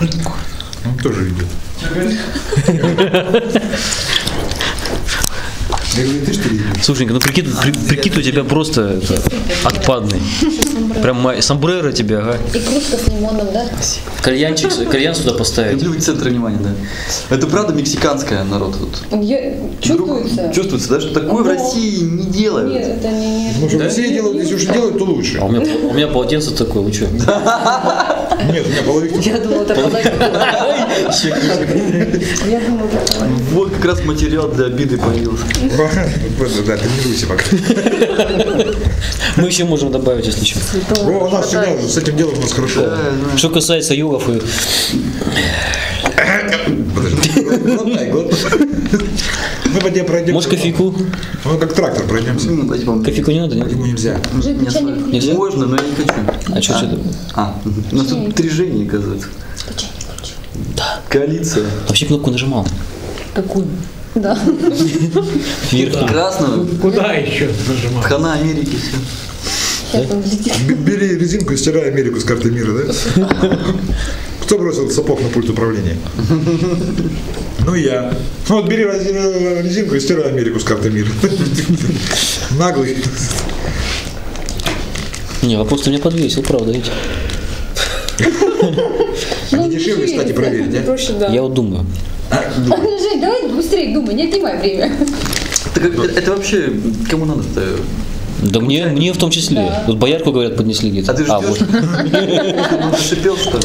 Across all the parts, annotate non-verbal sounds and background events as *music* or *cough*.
Он тоже. Я говорю, ты что ли? Слушай, ну прикид, при- прикид у тебя просто это, отпадный. Прям сомбреро тебе, ага. И кружка с лимоном, да? Кальянчик, кальян сюда поставить. Люблю центр внимания, да. Это правда мексиканская народ тут. Я... Чувствуется? Чувствуется, да, что такое в Ого. России не делают. Нет, это не... Ну, что в России делают, если уж делают, то лучше. А у меня, у меня полотенце такое, вы что? *laughs* Нет, у меня половик. Я думала, это половина. Я думала, это половина. Вот как раз материал для обиды появился. Да, тренируйся пока. Мы еще можем добавить, если что. О, у нас всегда с этим делом у нас хорошо. Что касается югов и... Подожди. Глотай, глотай. Мы по тебе пройдем. Может, кофейку? Ну, как трактор пройдемся. Не, мне Кофейку не надо, нет? Ему нельзя. Включи. Нельзя? Можно, но я не хочу. А что это? А, у нас тут три Жени, оказывается. Чайник включи. Коалиция. Вообще кнопку нажимал. Какую? Да. Верхнюю. Красную. Куда еще нажимать? Хана Америки все. Бери резинку и стирай Америку с карты мира, да? *laughs* Кто бросил сапог на пульт управления? Ну я. Ну вот бери резинку и стирай Америку с карты мира. Наглый. Не, вопрос ты меня подвесил, правда, ведь. А не дешевле, кстати, проверить, а? Я вот думаю. Жень, давай быстрее думай, не отнимай время. Это вообще кому надо-то? Да мне, мне в том числе. Да. Вот боярку, говорят, поднесли где-то. А ты вот. ждешь? Шипел, что ли?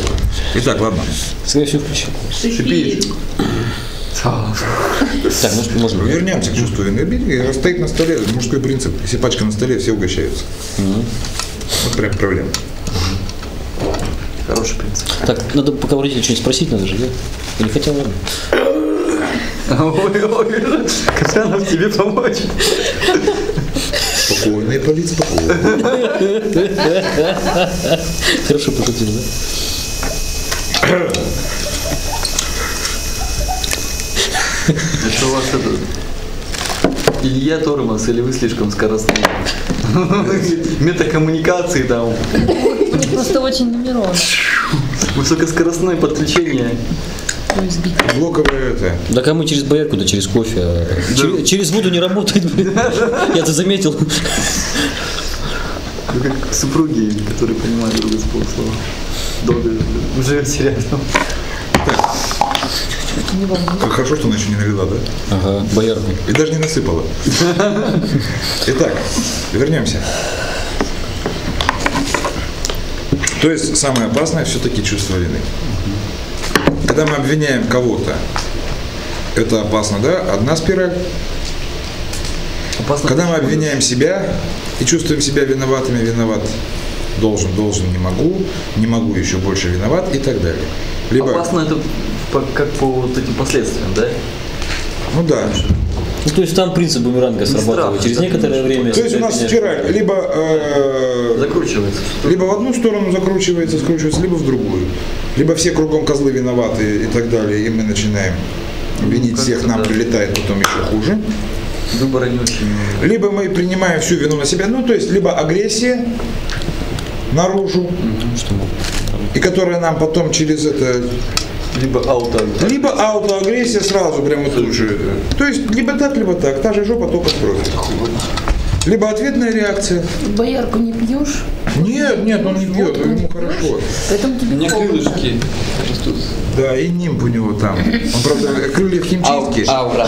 Итак, ладно. Скорее всего, включил. Шипит. Так, ну можно. Вернемся к чувству вины. Видите, Стоит на столе мужской принцип. Если пачка на столе, все угощаются. Вот прям проблема. Хороший принцип. Так, надо пока у родителей что-нибудь спросить надо же, да? Или хотя ладно. Ой, ой, Касьянов, тебе помочь. Спокойно, и полить спокойно. Хорошо пошутил, да? Это у вас это... Илья Тормоз, или вы слишком скоростные? Метакоммуникации там, Просто очень нумеровано. высокоскоростное подключение. Блоковое это. Да кому через боярку, да через кофе. Через, через воду не работает. Я это заметил. Вы как супруги, которые понимают друг друга с полуслова. Долго живете рядом. Как хорошо, что она еще не налила, да? Ага, боярку. И даже не насыпала. Итак, вернемся. То есть самое опасное все-таки чувство вины. Когда мы обвиняем кого-то, это опасно, да? Одна спираль. Опасно. Когда мы обвиняем себя и чувствуем себя виноватыми, виноват, должен, должен, не могу, не могу, еще больше виноват и так далее. Либо, Опасно это по- как по вот этим последствиям, да? ну да. Ну, то есть там принцип бумеранга срабатывает. Через некоторое время... То есть у нас ты спираль либо э, Закручивается. Либо в одну сторону закручивается, скручивается, либо в другую. Либо все кругом козлы виноваты и так далее, и мы начинаем винить как всех, нам да. прилетает потом еще хуже. Выбора не очень. Либо мы принимаем всю вину на себя, ну то есть либо агрессия наружу, и которая нам потом через это, Либо ауто. либо аутоагрессия сразу прямо тут же. То есть либо так, либо так, та же жопа, только с кровью. Либо ответная реакция. Боярку не пьешь, Нет, нет, он не пьет, ему хорошо. поэтому У тебе меня холодно. крылышки растут. Да, и нимб у него там. Он, правда, крылья в химчистке. Аура.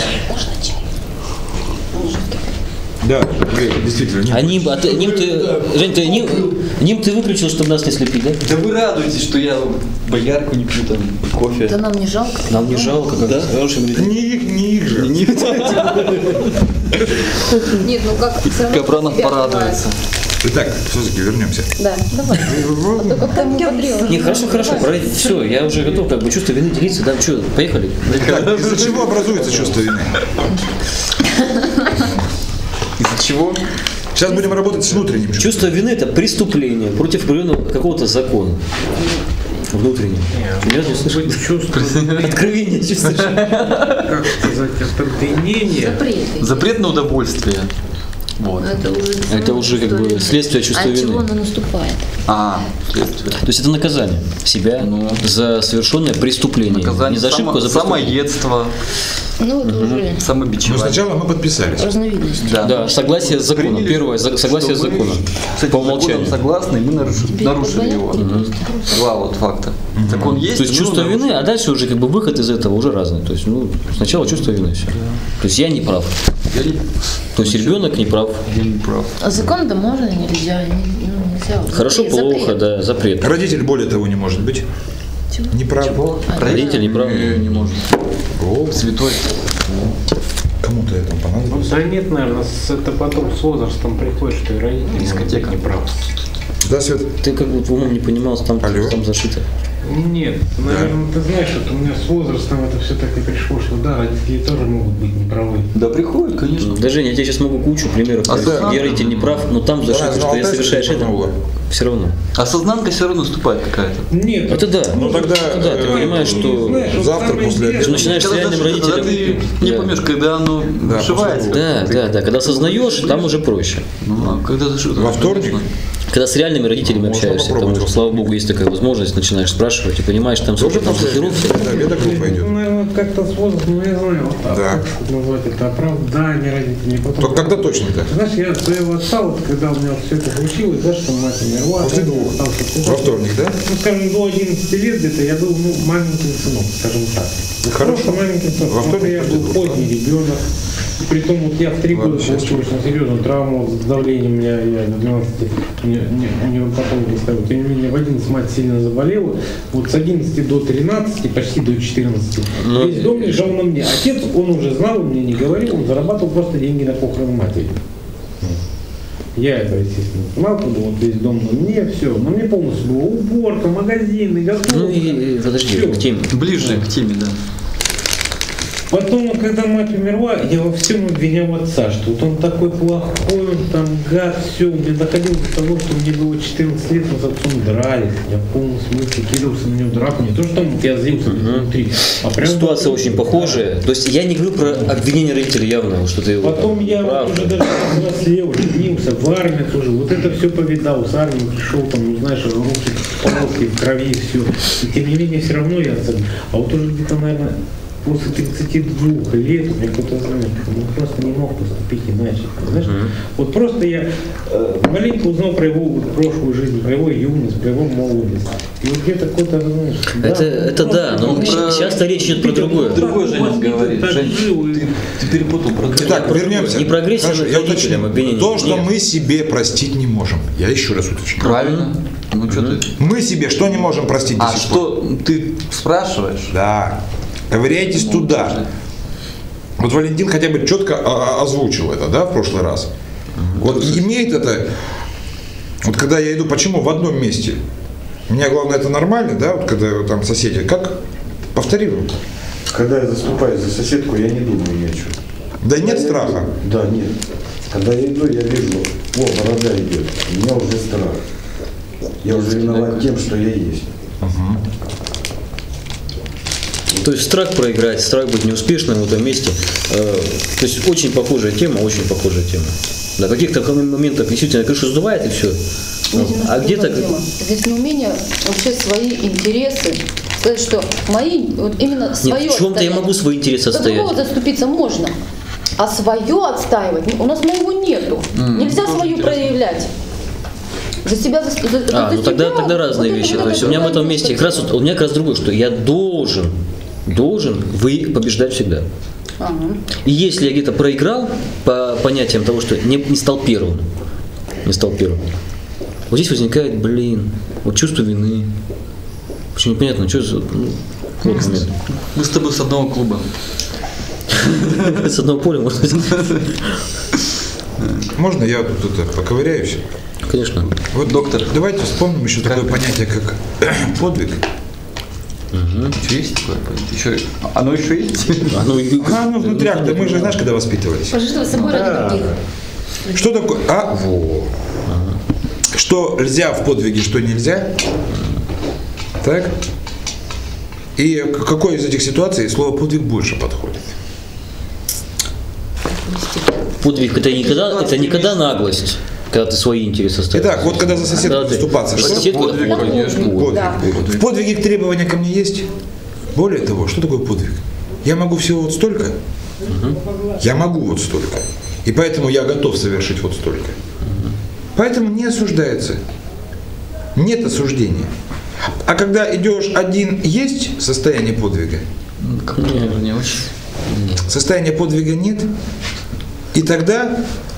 Да, действительно. А ним, а ты, ним ты, Жень, ты ним, ним ты выключил, чтобы нас не слепить, да? Да вы радуетесь, что я боярку не пью, там, кофе. Да нам не жалко. Нам не жалко, как да? хорошим людям. Не их, не их же. Не- Нет, ну как Капранов порадуется. Итак, все-таки вернемся. Да, давай. А. Не, хорошо, хорошо, все, я уже готов, как бы чувство вины делиться, да, что, поехали. Из-за чего образуется чувство вины? Из-за чего? Сейчас будем работать с внутренним чувством. Чувство вины это преступление против какого-то закона. Внутреннего. Меня не слышно. Чувство, Откровение чувствуешь? как сказать, остолбенение. Запреты. Запрет на удовольствие. Вот. Это уже, Это уже как бы следствие чувства От чего вины. оно наступает? А, следствие. То есть это наказание себя Ну. за совершенное преступление. Наказание Не за ошибку, само- а за преступление. самоедство, Ну, это уже Но самобичевание. сначала мы подписались. разновидность. Да, согласие с законом. Приняли, Первое, согласие с законом. Этим По умолчанию. согласны, и мы нарушили, нарушили его. Два вот факта. Закон есть, То есть чувство вины, а дальше уже как бы выход из этого уже разный. То есть, ну, сначала чувство вины все. То есть я не прав. Я не- То есть ребенок не прав. Я не прав. А закон-то можно, нельзя, не- ну, нельзя. Хорошо, Запрет. плохо, да, запрет. Родитель более того не может быть. Чего? Неправ. Родитель не прав. Не, не может. О, Святой. Кому-то это Ну, понадобилось. да нет, наверное, с- это потом с возрастом приходит, что и родители Дискотека. не прав. Да, Свет? Ты как бы умом не понимал, там, Алло. там зашито. Нет, наверное, ты знаешь, вот у меня с возрастом это все так и пришло, что да, родители тоже могут быть неправы. Да приходит, конечно. Да, Женя, я тебе сейчас могу кучу примеров, А да. где родитель не прав, но там зашито, знал что если тест, совершаешь это, все равно. Осознанка все равно наступает какая-то. Нет, Это да. Ну, тогда, Это да, ты э, понимаешь, что... знаешь, завтра после интересное- Ты начинаешь с Когда реальным даже- когда родителем. ты не Да. поймешь, когда оно Да, вшивается. Да, да, да. Когда осознаешь, там уже проще. Ну, а когда зашито, Во вторник? конечно. Когда с реальными родителями Можно общаешься, потому что, слава богу, есть такая возможность, начинаешь спрашивать и понимаешь, там Тоже сколько там блокировки. Да, обеда группа идет. Ну, наверное, как-то с возрастом, ну, я знаю, вот так, Да. как назвать это оправдание родителей. Потом, Только когда точно-то? Знаешь, я своего отца, вот когда у меня все это случилось, да, что мать умерла, После двух. куда-то. Во вторник, да? Ну, скажем, до 11 лет где-то я был, ну, маленьким сынок, скажем так. Вот Хорошо. Просто маленьким сынок. Во вторник я был поздний ребенок. И при том, вот я в три года получил очень серьезную травму с давлением. У меня я до 12 мне, у него потом ставил. Тем не менее, в 11 мать сильно заболела. Вот с 11 до 13, почти до 14. Ну, Весь дом лежал на мне. Отец, он уже знал, он мне не говорил, он зарабатывал просто деньги на похороны матери. Я это, естественно, знал, когда вот весь дом на мне, все. На мне полностью было уборка, магазины, готовка. Ну и, и подожди, Всё. к теме. Ближе к теме, да. Потом, когда мать умерла, я во всем обвинял отца, что вот он такой плохой, он там гад, все. Мне доходило до того, что мне было 14 лет, мы с отцом дрались. Я в полном смысле кидался на него драку. Не то, что там вот я злился внутри, а прям... Ситуация очень похожая. То есть я не говорю про обвинение родителей явно, что ты Потом я прав. вот уже даже взрослел, женился, в армии тоже. Вот это все повидал, с армии пришел, там, ну, знаешь, руки, полоски в крови, все. И тем не менее, все равно я... А вот уже где-то, наверное, после 32 лет у меня какой-то, знаешь, ну, просто не мог поступить иначе. Знаешь? Вот просто я э, маленько узнал про его вот прошлую жизнь, про его юность, про его молодость. И вот где-то какой-то, знаешь... Это- это да, но ну, щ- сейчас-то речь идет про другое. Другой Женя говорит. Жень, ты, ты перепутал про Так, про вернемся. Не прогрессия Хорошо, я уточню. обвинение. То, что Нет. мы себе простить не можем. Я еще раз уточню. Правильно. Ну что ты? Мы себе что не можем простить до А сих пор? что ты спрашиваешь? Да. Ковыряйтесь туда. Вот Валентин хотя бы четко а, озвучил это, да, в прошлый раз. Вот имеет это, вот когда я иду, почему в одном месте? У меня главное это нормально, да, вот когда там соседи, как повтори. Когда я заступаю за соседку, я не думаю ни о чем. Да нет Когда я страха. иду- Да, нет. Когда я иду, я вижу, о, борода идет. У меня уже страх. Я уже виноват тем, что я есть. То есть страх проиграть, страх быть неуспешным в этом месте. Э, то есть очень похожая тема, очень похожая тема. На каких-то моментах действительно крышу сдувает и все. Здесь А где-то... Здесь неумение вообще свои интересы сказать, что мои, вот именно свое Нет, в чем-то я могу свои интересы За отстоять. другого заступиться можно, а свое отстаивать, у нас моего нету. Нельзя свою проявлять. За себя, за, за- А, за ну тогда, себя, тогда вот разные это вещи. вот То есть у меня в этом месте как раз вот, у меня как раз другое, что я должен, должен вы побеждать всегда. Ага. И если я где-то проиграл по понятиям того, что не, не стал первым, не стал первым, вот здесь возникает, блин, вот чувство вины. Почему непонятно, что за... ну, вот момент. Мы с тобой с одного клуба. С одного поля, может быть. Можно я тут это, поковыряюсь? Конечно. Вот, Доктор. Давайте вспомним еще такое понятие, как *clears throat* подвиг. Еще есть такое? *laughs* Еще... Оно еще есть? А ну, и- А, ну внутри, да мы же знаешь, когда воспитывались. Пожертвовать собой ради других. Что такое? А, во. Что нельзя в подвиге, что нельзя? Так? И к какой из этих ситуаций слово подвиг больше подходит? подвиг это никогда, это никогда наглость, когда ты свои интересы ставишь. Итак, вот когда за соседа Когда ты- заступаться, что? Сосед, Подвиг, Вот. конечно. Вот. Да. В подвиге требования ко мне есть. Более того, что такое подвиг? Я могу всего вот столько. Я могу вот столько. И поэтому я готов совершить вот столько. Поэтому не осуждается. Нет осуждения. А когда идешь один, есть состояние подвига? Мне, наверное, не очень. Состояния подвига нет. И тогда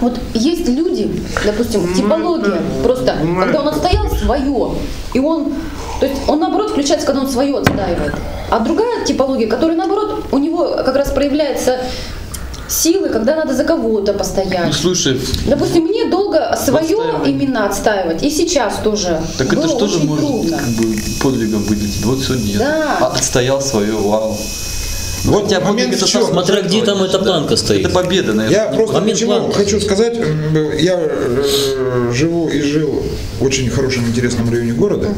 Вот есть люди, допустим, типология, просто, когда он отстоял свое, и он, то есть он наоборот включается, когда он свое отстаивает. А другая типология, которая наоборот, у него как раз проявляется силы, когда надо за кого-то Ну, постоять. слушай, Допустим, мне долго свое именно отстаивать, и сейчас тоже. так было это же тоже может трудно. как бы подвигом выглядеть. Вот сегодня я Да. отстоял свое, вау. Вот хотя момент это чем? Смотря где там эта планка стоит. Это победа, наверное. Я просто Момент почему планки. хочу сказать, я э, живу и жил в очень хорошем, интересном районе города,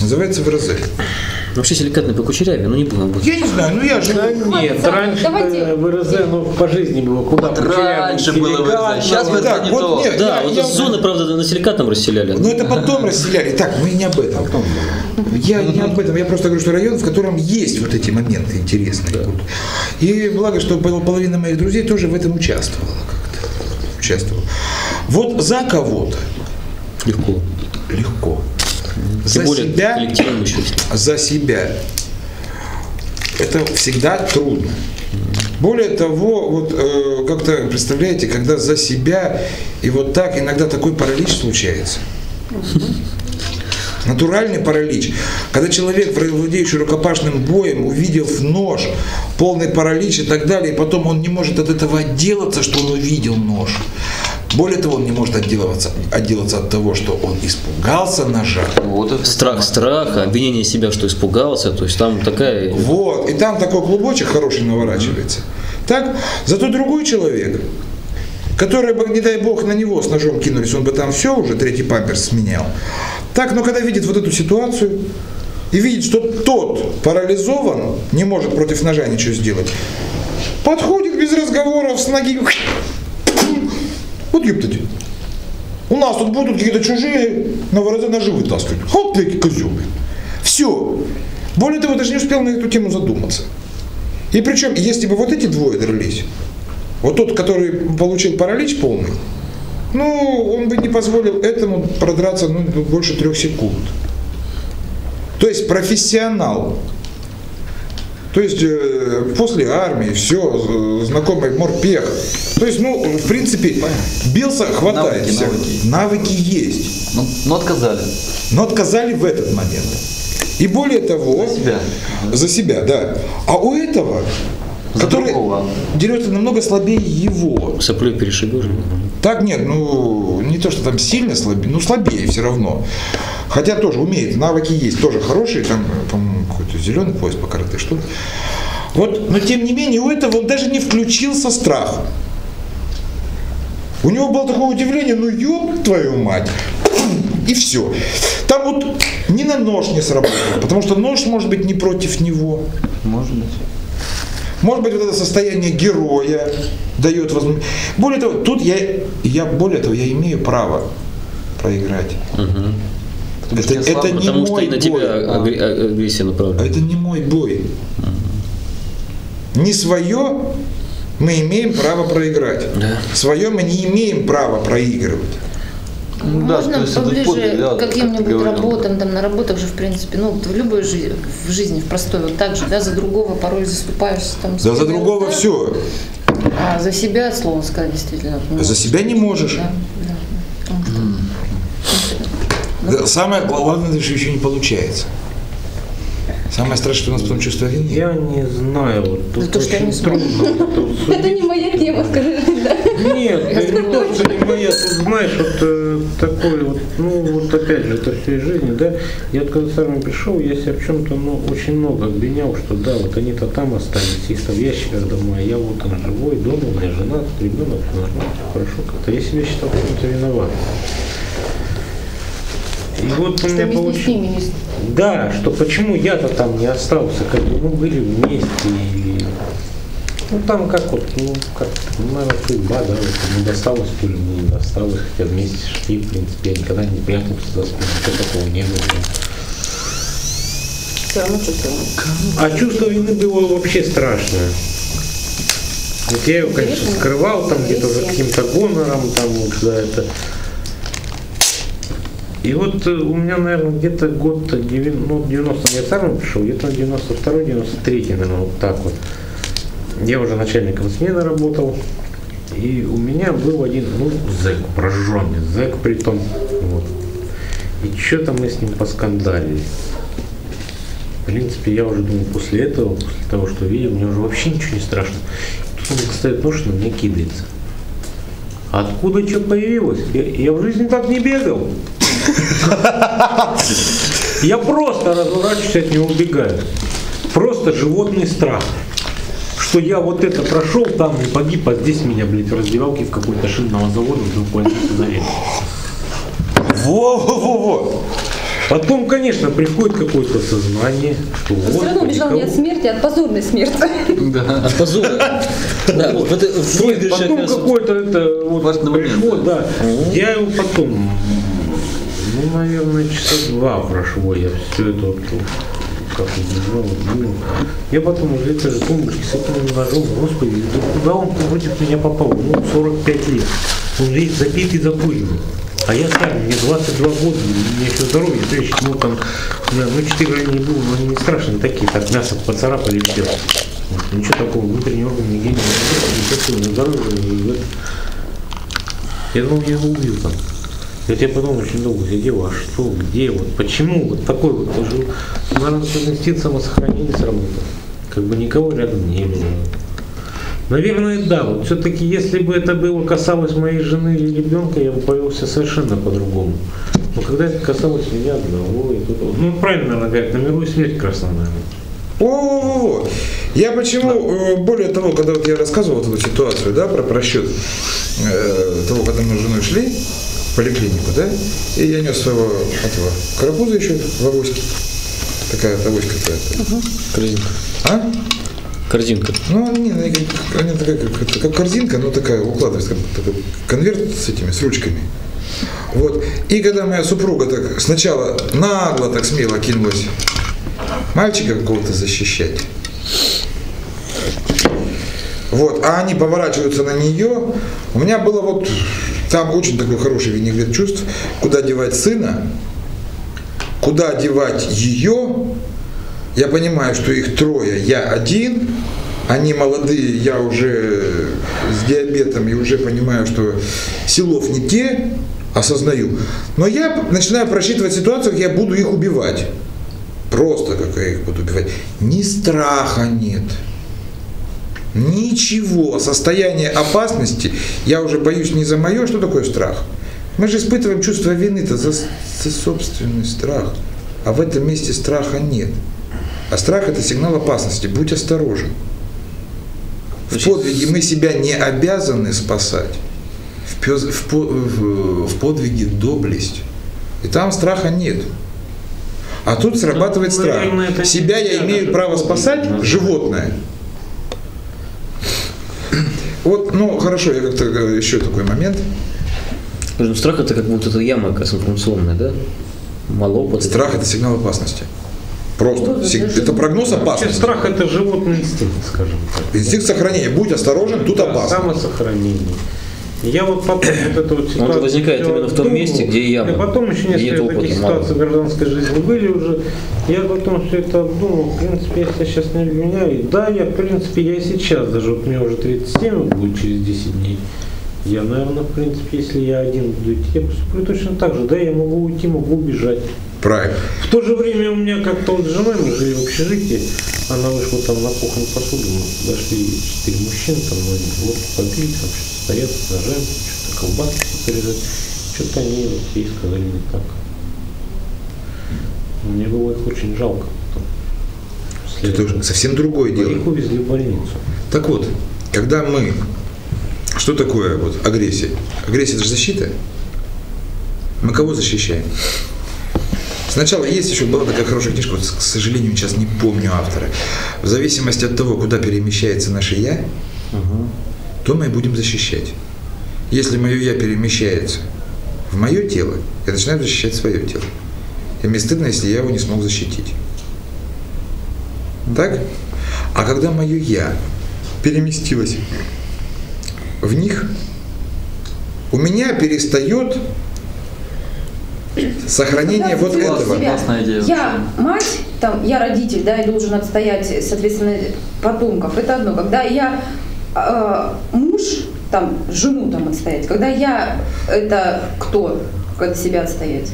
называется ВРЗ. Вообще силикатный по кучеряве, ну не будем об этом. Я не знаю, ну я живу. Да нет, раньше давайте. в РЗ, ну по жизни было куда Вот раньше было в РЗ, силикатного. сейчас в РЗ Так, не вот то. нет, Да, я- вот я- зоны, правда, на силикатном расселяли. Но это потом расселяли. Так, мы не об этом. Я не об этом. Я просто говорю, что район, в котором есть вот эти моменты интересные. Вот. И благо, что пол- половина моих друзей тоже в этом участвовала как-то. Участвовала. Вот за кого-то Легко. легко. Тем За более себя, за себя. Это всегда трудно. Более того, вот э, как-то представляете, когда за себя и вот так иногда такой паралич случается. Натуральный паралич. Когда человек, владеющий рукопашным боем, увидев нож, полный паралич и так далее, и потом он не может от этого отделаться, что он увидел нож. Более того, он не может отделываться, отделаться от того, что он испугался ножа. Вот это Страх страха, обвинение себя, что испугался, то есть там такая... Вот, и там такой клубочек хороший наворачивается. Так, зато другой человек, который бы, не дай бог, на него с ножом кинулись, он бы там все уже, третий памперс сменял. Так, но когда видит вот эту ситуацию и видит, что тот парализован, не может против ножа ничего сделать, подходит без разговоров с ноги. Вот ептать. У нас тут будут какие-то чужие на вороту ножи вытаскивать. Хоп, такие козелы. Все. Более того, даже не успел на эту тему задуматься. И причем, если бы вот эти двое дрались, вот тот, который получил паралич полный, ну, он бы не позволил этому продраться ну, больше трех секунд. То есть профессионал. То есть э, после армии, все, знакомый морпех. То есть, ну, в принципе, бился, хватает Навыки, всех. навыки. навыки есть. Ну, ну, отказали. Но отказали в этот момент. И более того... За себя. За себя, да. А у этого, За который другого. дерется намного слабее его. Соплей перешибешь. Так нет, ну не то, что там сильно слабее, ну слабее все равно. Хотя тоже умеет, навыки есть, тоже хорошие, там, по-моему, какой-то зеленый пояс по карате, что ли. Вот, но тем не менее, у этого он даже не включился страх. У него было такое удивление, ну ёб твою мать. И все. Там вот ни на нож не сработал, потому что нож может быть не против него. Может быть. Может быть, вот это состояние героя дает возможность. Более того, тут я, я более того, я имею право проиграть. Потому что Это, это не Потому что мой и на бой. тебя агр- а- агрессия А направлена. Это не мой бой. Не свое мы имеем право проиграть. Свое мы не имеем права проигрывать. Ну да, Можно есть это поближе подвиг, да, к каким-нибудь работам, там на работах же, в принципе, ну, вот в любой жизни, в жизни, в простой, вот так же, да, за другого порой заступаешься там. Да за другого да, все. А за себя, слово сказать, действительно. ну, За себя не можешь. Да, да. Что Да, Самое главное, что еще не получается. Самое страшное, что у нас потом чувство вины. Я не знаю, вот тут За то, что я не трудно. *laughs* Это не моя тема, скажи. да. Нет, это не то, что не моя. Тут, знаешь, вот э, такой вот, ну вот опять же, это все из жизни, да. Я вот когда с армии пришел, я себя в чем-то, ну, очень много обвинял, что да, вот они-то там остались, их там в ящиках дома, а я вот там живой, дома, у меня жена, ребенок, все нормально, все хорошо как-то. Я себя считал в чем-то виноват. И вот у Что меня вместе с получилось... ними Да, что почему я-то там не остался, как бы мы были вместе. И... Ну там как вот, ну как, ну, наверное, судьба, да, вот, не досталось, то ли не досталось, хотя вместе шли, в принципе, я никогда не прятался за спину, ничего такого не было. Все равно чувствую. А чувство вины было вообще страшное. Вот я его, конечно, скрывал там где-то за каким-то гонором, там вот за это. И вот э, у меня, наверное, где-то год 90, ну, 90 я сам пришел, где-то 92 93 наверное, вот так вот. Я уже начальником смены работал. И у меня был один, ну, зэк, прожженный зэк при том. Вот. И что-то мы с ним поскандалили. В принципе, я уже думаю, после этого, после того, что видел, мне уже вообще ничего не страшно. Тут он достает нож на меня кидается. Откуда что появилось? Я, я в жизни так не бегал. *laughs* Я просто разворачиваюсь от него убегаю. Просто животный страх. Что я вот это прошел, там не погиб, а здесь меня, блядь, в раздевалке в какой-то шинного завода вдруг больница зарезал. Во-во-во-во. Потом, конечно, приходит какое-то сознание, что Все вот. равно убежал не от смерти, а от позорной смерти. *laughs* От позора. Да, вот в выигрыше Потом как раз- какой-то это вот пришло, да. Я его потом, ну, наверное, часа два прошло, я все это как убежал, я потом уже этой же тумбочки с этим ножом, господи, да куда он против меня попал? Ну, 45 лет. Он весь забит и закуривает. А я сам, мне 22 года, у меня еще здоровье, есть, ну, там, да, ну, 4 ранения было, но они не страшные такие, так мясо поцарапали все. Вот, Ничего такого, внутренний орган нигде не ничего, на здоровье. это. Я думал, я его убью там. Я тебе потом очень долго сидел, а что, где, вот, почему вот такой вот, даже, наверное, инстинкт самосохранения сработал. Как бы никого рядом не было. Наверное, да, вот все-таки, если бы это было касалось моей жены или ребенка, я бы повелся совершенно по-другому. Но когда это касалось меня одного, и тут, ну, правильно, наверное, говорят, на миру и смерть красна, наверное. О, Я почему, э, более того, когда вот я рассказывал вот эту ситуацию, да, про просчет э, того, когда мы с женой шли поликлинику, да, и я нес своего этого карапуза еще в авоське. Такая вот авоська какая-то. Корзинка. А? Корзинка. Ну, как, они такая, как, как корзинка, но такая укладывается, как такой конверт с этими, с ручками. Вот. И когда моя супруга так сначала нагло, так смело кинулась мальчика какого-то защищать, вот, а они поворачиваются на нее, у меня было вот, там очень такой хороший винегрет чувств, куда девать сына, куда девать ее, я понимаю, что их трое, я один, они молодые, я уже с диабетом и уже понимаю, что силов не те, осознаю. Но я начинаю просчитывать ситуацию, как я буду их убивать. Просто как я их буду убивать. Ни страха нет. Ничего. Состояние опасности, я уже боюсь не за мое, что такое страх? Мы же испытываем чувство вины-то за, за собственный страх. А в этом месте страха нет. А страх это сигнал опасности. Будь осторожен. В подвиге мы себя не обязаны спасать. В, пёз- в по- в- в подвиге доблесть. И там страха нет. А тут срабатывает Ну, страх. наверное, это Себя я имею право спасать, животное. Вот, ну хорошо, я как-то э, еще такой момент. Скажем, страх это как будто это яма информационная, да? Мало опыта. Страх это сигнал опасности. Просто. Ну, Сиг- это Это прогноз Вообще опасности. страх это животный инстинкт, скажем так. Инстинкт сохранения. Будь осторожен, тут Да, опасно. Самосохранение. Я вот потом вот эту вот ситуацию... возникает всё именно в том думал, месте, где яма, И потом еще несколько таких ситуаций гражданской жизни были уже. Я потом все это обдумал. В принципе, если я сейчас не обвиняю, да, я, в принципе, я и сейчас, даже вот мне уже 37 вот будет через 10 дней. Я, наверное, в принципе, если я один буду идти, я поступлю точно так же. Да, я могу уйти, могу убежать. Правильно. В то же время у меня как-то вот с женой, мы жили в общежитии, она вышла там на кухню посуду, дошли четыре мужчины, там ну, они вот побили, там что-то стоят с что-то колбаски порезать. Что-то они вот ей сказали не так. Мне было их очень жалко. потом. Это уже совсем другое дело. Их увезли в больницу. Так вот, когда мы... Что такое вот агрессия? Агрессия это же защита. Мы кого защищаем? Сначала есть еще была такая хорошая книжка, вот, к сожалению, сейчас не помню автора. в зависимости от того, куда перемещается наше «я», то мы будем защищать. Если мое «я» перемещается в мое тело, я начинаю защищать свое тело. И мне стыдно, если я его не смог защитить. Так? А когда мое «я» переместилось в них, у меня перестает сохранение вот этого. идея Я мать, там, я родитель, да, и должен отстоять, соответственно, потомков. Это одно. Когда я э, муж, там, жену там отстоять. Когда я, это кто? Когда себя отстоять?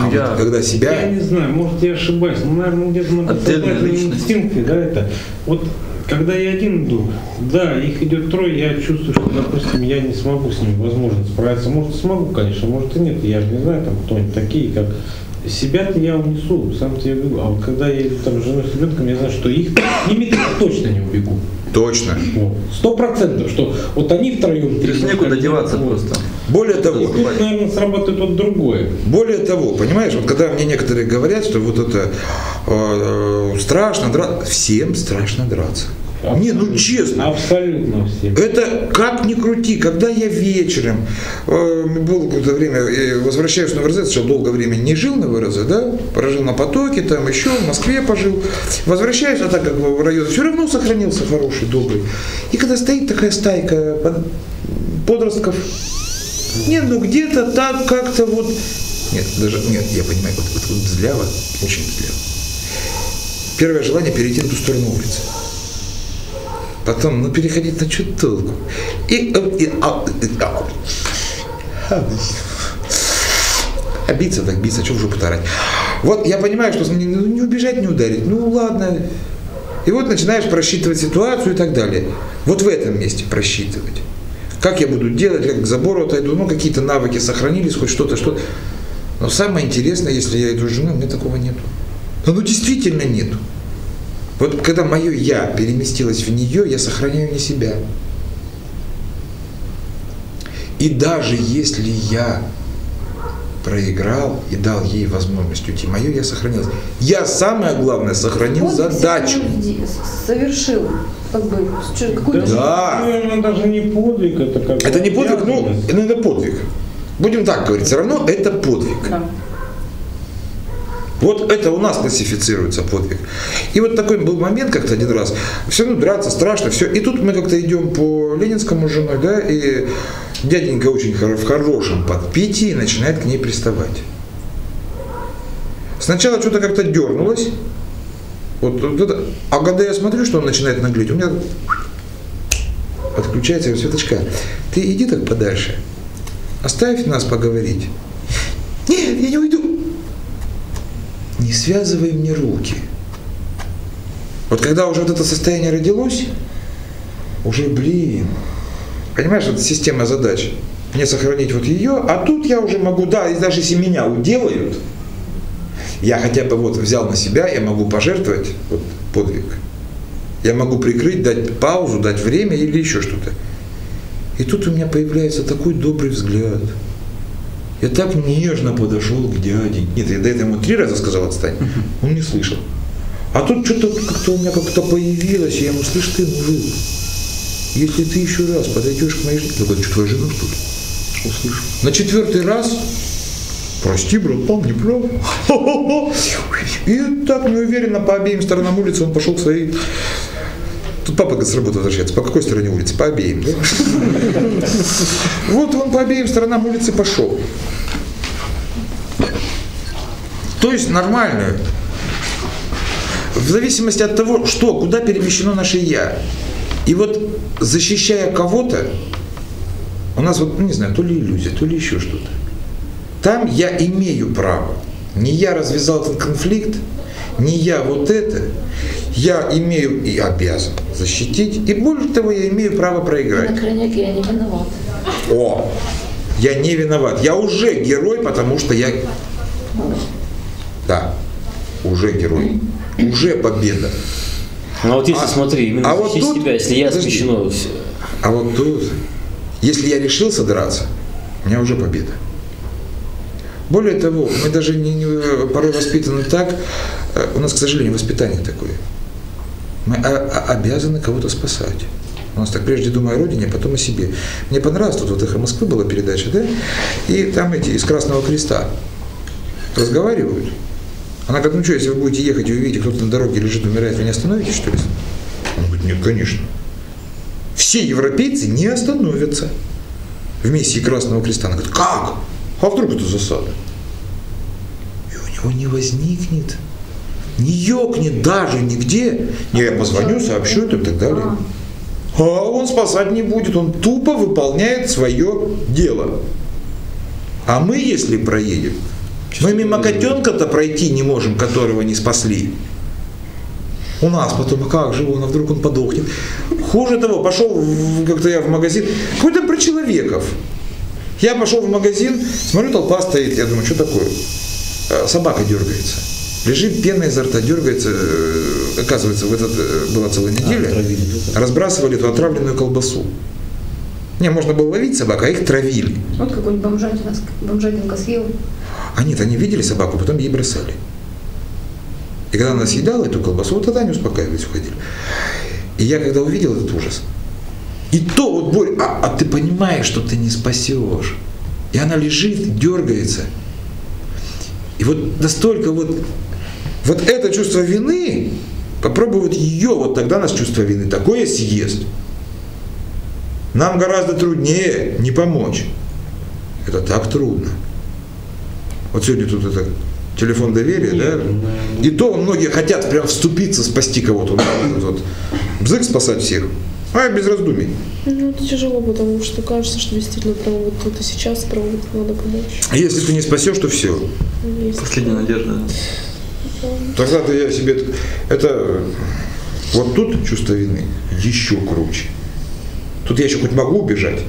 А Я- вот когда Я себя... не знаю, может я ошибаюсь, ну, наверное, где-то на Отдельная подсознательном личность. инстинкте, да, это. Вот когда я один иду, да, их идет трое, я чувствую, что, допустим, я не смогу с ними, возможно, справиться. Может, смогу, конечно, может и нет. Я же не знаю, там, кто они такие, как себя-то я унесу, сам-то я убегу. А вот когда я там с женой, с ребенком, я знаю, что их ними я точно не убегу. Точно. Вот. Сто процентов, что вот они втроем. То есть некуда деваться просто. Более того, И тут, наверное, срабатывает вот другое. Более того, понимаешь, вот когда мне некоторые говорят, что вот это э, страшно драться, всем страшно драться. Не, ну честно. Абсолютно всем. Это как ни крути, когда я вечером э, был какое-то время, э, возвращаюсь в Новороссийск, что долгое время не жил в Новороссийске, да, прожил на потоке, там еще в Москве пожил, возвращаюсь, а так как в районе все равно сохранился хороший, добрый. И когда стоит такая стайка под- подростков, нет, ну где-то так как-то вот, нет, даже, нет, я понимаю, вот, вот, вот взлява, очень взлява. Первое желание перейти на ту сторону улицы. Потом, ну переходить на что толку? И, э, и, а, э, а, а, а биться так биться, что в жопу. Вот я понимаю, что не, ну, не убежать, не ударить. Ну ладно. И вот начинаешь просчитывать ситуацию и так далее. Вот в этом месте просчитывать. Как я буду делать, как к забору отойду, ну какие-то навыки сохранились, хоть что-то, что-то. Но самое интересное, если я иду с женой, у меня такого нету. Ну действительно нету. Вот когда мое я переместилось в нее, я сохраняю не себя. И даже если я проиграл и дал ей возможность уйти, мое я сохранил. Я самое главное сохранил Подвиг задачу. Совершил. Как бы, какую-то Да. Наверное, даже не подвиг, это как Это не подвиг, ну, обязанность. ну, это подвиг. Будем так говорить, все равно это подвиг. Да. Вот это у нас классифицируется подвиг. И вот такой был момент как-то один раз. Все равно драться страшно, все. И тут мы как-то идем по Ленинскому с женой, да, и дяденька очень в хорошем подпитии начинает к ней приставать. Сначала что-то как-то дернулось. Вот, вот это. А когда я смотрю, что он начинает наглеть, у меня отключается, Светочка, ты иди так подальше. Оставь нас поговорить. Нет, я не уйду. Не связывай мне руки. Вот когда уже вот это состояние родилось, уже, блин, понимаешь, это система задач. Мне сохранить вот ее, а тут я уже могу, да, и даже если меня уделают, я хотя бы вот взял на себя, я могу пожертвовать вот, подвиг. Я могу прикрыть, дать паузу, дать время или еще что-то. И тут у меня появляется такой добрый взгляд. Я так нежно подошел к дяде. Нет, я до этого ему три раза сказал отстань. Он не слышал. А тут что-то как-то у меня как-то появилось, я ему, слышь ты, мужик, если ты еще раз подойдешь к моей жене, я говорю, что твоя жена что ли? Что слышу? На четвертый раз, прости, братан, не прав. *laughs* И так неуверенно по обеим сторонам улицы он пошел к своей Папа с работы возвращается. По какой стороне улицы? По обеим. Вот он по обеим сторонам улицы пошел. То есть нормально. В зависимости от того, что, куда перемещено наше «я». И вот защищая кого-то, у нас вот, ну, не знаю, то ли иллюзия, то ли еще что-то. Там я имею право. Не я развязал этот конфликт, не я вот это. Я имею и обязан защитить. И более того, я имею право проиграть. На крайняк я не виноват. О, я не виноват. Я уже герой, потому что я... Да, уже герой. Уже победа. Ну вот если А- смотри, именно а вот тут- себя, если я подожди. смещено, всё. А вот тут, если я решился драться, у меня уже победа. Более того, мы даже не, не- порой воспитаны так, э, у нас, к сожалению, воспитание такое. Мы обязаны кого-то спасать. У нас так прежде думай о родине, а потом о себе. Мне понравилось, тут вот «Эхо Москвы» была передача, да? И там эти из Красного Креста разговаривают. Она говорит, ну что, если вы будете ехать и увидите, кто-то на дороге лежит, умирает, вы не остановитесь, что ли? Он говорит, нет, конечно. Все европейцы не остановятся в миссии Красного Креста. Она говорит, как? А вдруг это засада? И у него не возникнет, не ёкнет даже нигде. Не, я позвоню, сообщу это и так далее. А он спасать не будет, он тупо выполняет свое дело. А мы, если проедем, мы мимо котенка-то пройти не можем, которого не спасли. У нас потом, а как же он, а вдруг он подохнет. Хуже того, пошел как-то я в магазин, какой-то про человеков. Я пошел в магазин, смотрю, толпа стоит, я думаю, что такое? Собака дергается. Лежит, пена изо рта дергается. э, Оказывается, в этот, э, была целая неделя. отравили, разбрасывали эту отравленную колбасу. Не, можно было ловить собак, а их травили. Вот какой-нибудь бомжатина, бомжатинка съел. А нет, они видели собаку, потом ей бросали. И когда она съедала эту колбасу, вот тогда они успокаивались, уходили. И я когда увидел этот ужас, и то вот боль, а, а ты понимаешь, что ты не спасешь. И она лежит, дергается. И вот настолько вот, вот это чувство вины, попробуй вот ее, вот тогда нас чувство вины такое съест. Нам гораздо труднее не помочь. Это так трудно. Вот сегодня тут это телефон доверия, да? И то многие хотят прям вступиться, спасти кого-то. Вот, бзык спасать всех. А без раздумий. Ну, это тяжело, потому что кажется, что действительно прям вот тут и сейчас прям вот надо помочь. А если ты не спасешь, то все. Есть. Последняя надежда. Тогда ты я себе... Это... Вот тут чувство вины еще круче. Тут я еще хоть могу убежать.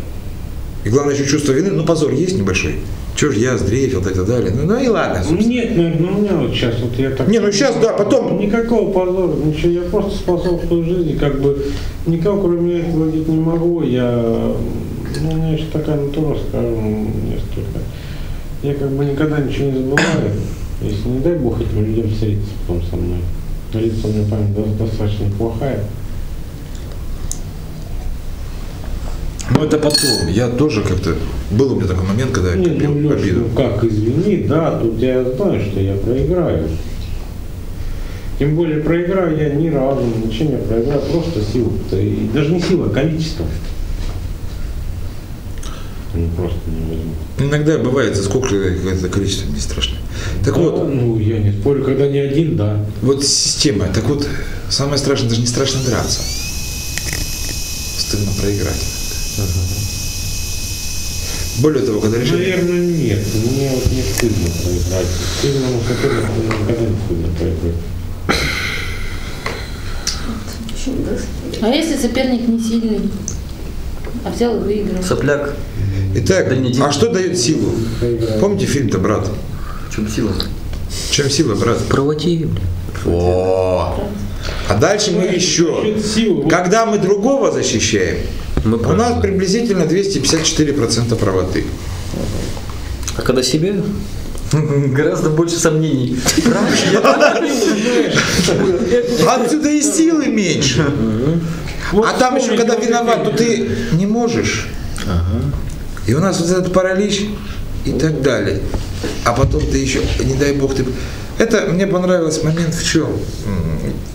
И главное еще чувство вины, ну позор есть небольшой. Чего ж я сдрейфил, так и так далее. Ну, ну и ладно. Ну, собственно. Нет, наверное, у меня вот сейчас вот я так... Не, ну сейчас, да, потом- Никакого позора, ничего, я просто способствую жизни, как бы никого кроме этого видеть не могу, я... Ну, у меня еще такая натура, скажем, несколько. Я как бы никогда ничего не забываю, если не дай бог этим людям встретиться потом со мной. Лицо у меня память до- достаточно плохая. Ну это потом. Я тоже как-то... Был у меня такой момент, когда я Не, копил ну, Леш, обиду. ну как, извини, да, тут я знаю, что я проиграю. Тем более проиграю я ни разу, ничем не проиграю, просто силу. И даже не сила, а количество. Они просто не возьмут. Иногда бывает, за сколько какое-то количество не страшно. Так Да, вот, Ну, я не спорю, когда не один, да. вот система. Так вот, самое страшное, даже не страшно драться. Стыдно проиграть. Более того, когда решили... Наверное, нет. Мне вот не стыдно проиграть. Стыдно, но сопернику никогда не стыдно проиграть. А если соперник не сильный, а взял и выиграл? Сопляк. Итак, а что дает силу? Помните фильм-то, брат? В чем сила? Чем сила, брат? Правоте. О! А дальше мы еще. Когда мы другого защищаем, Мы у нас приблизительно 254% правоты. А когда себя? *laughs* Гораздо больше сомнений. Отсюда и силы меньше. А там еще, когда виноват, то ты не можешь. И у нас вот этот паралич и так далее. А потом ты еще, не дай бог, ты... Это мне понравился момент в чем?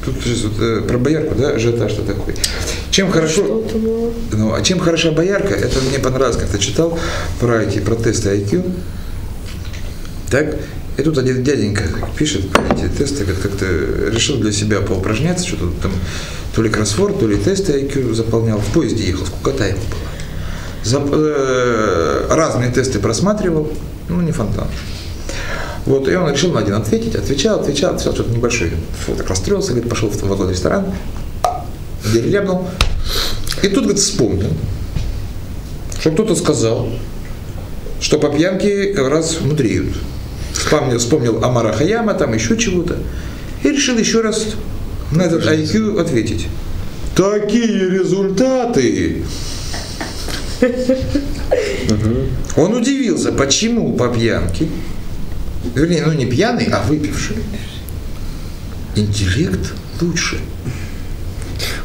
Тут же вот, э, про боярку, да, ажиотаж-то такой. Чем хорошо... Что-то было. Ну, а чем хороша боярка, это мне понравилось, как-то читал про эти протесты IQ. Так, и тут один дяденька пишет эти тесты, как-то решил для себя поупражняться, что-то там, то ли кроссворд, то ли тесты IQ заполнял, в поезде ехал, скукота ему было. Э, разные тесты просматривал, ну, не фонтан. Вот, и он решил на один ответить, отвечал, отвечал, отвечал, что-то небольшой. Фу, так расстроился, говорит, пошел в вагон ресторан, дверь ляпнул. И тут, говорит, вспомнил, что кто-то сказал, что по пьянке раз мудреют. Вспомнил, вспомнил Амара Хаяма, там еще чего-то. И решил еще раз на этот IQ ответить. Такие результаты! Он удивился, почему по пьянке, вернее, ну не пьяный, а выпивший, интеллект лучше.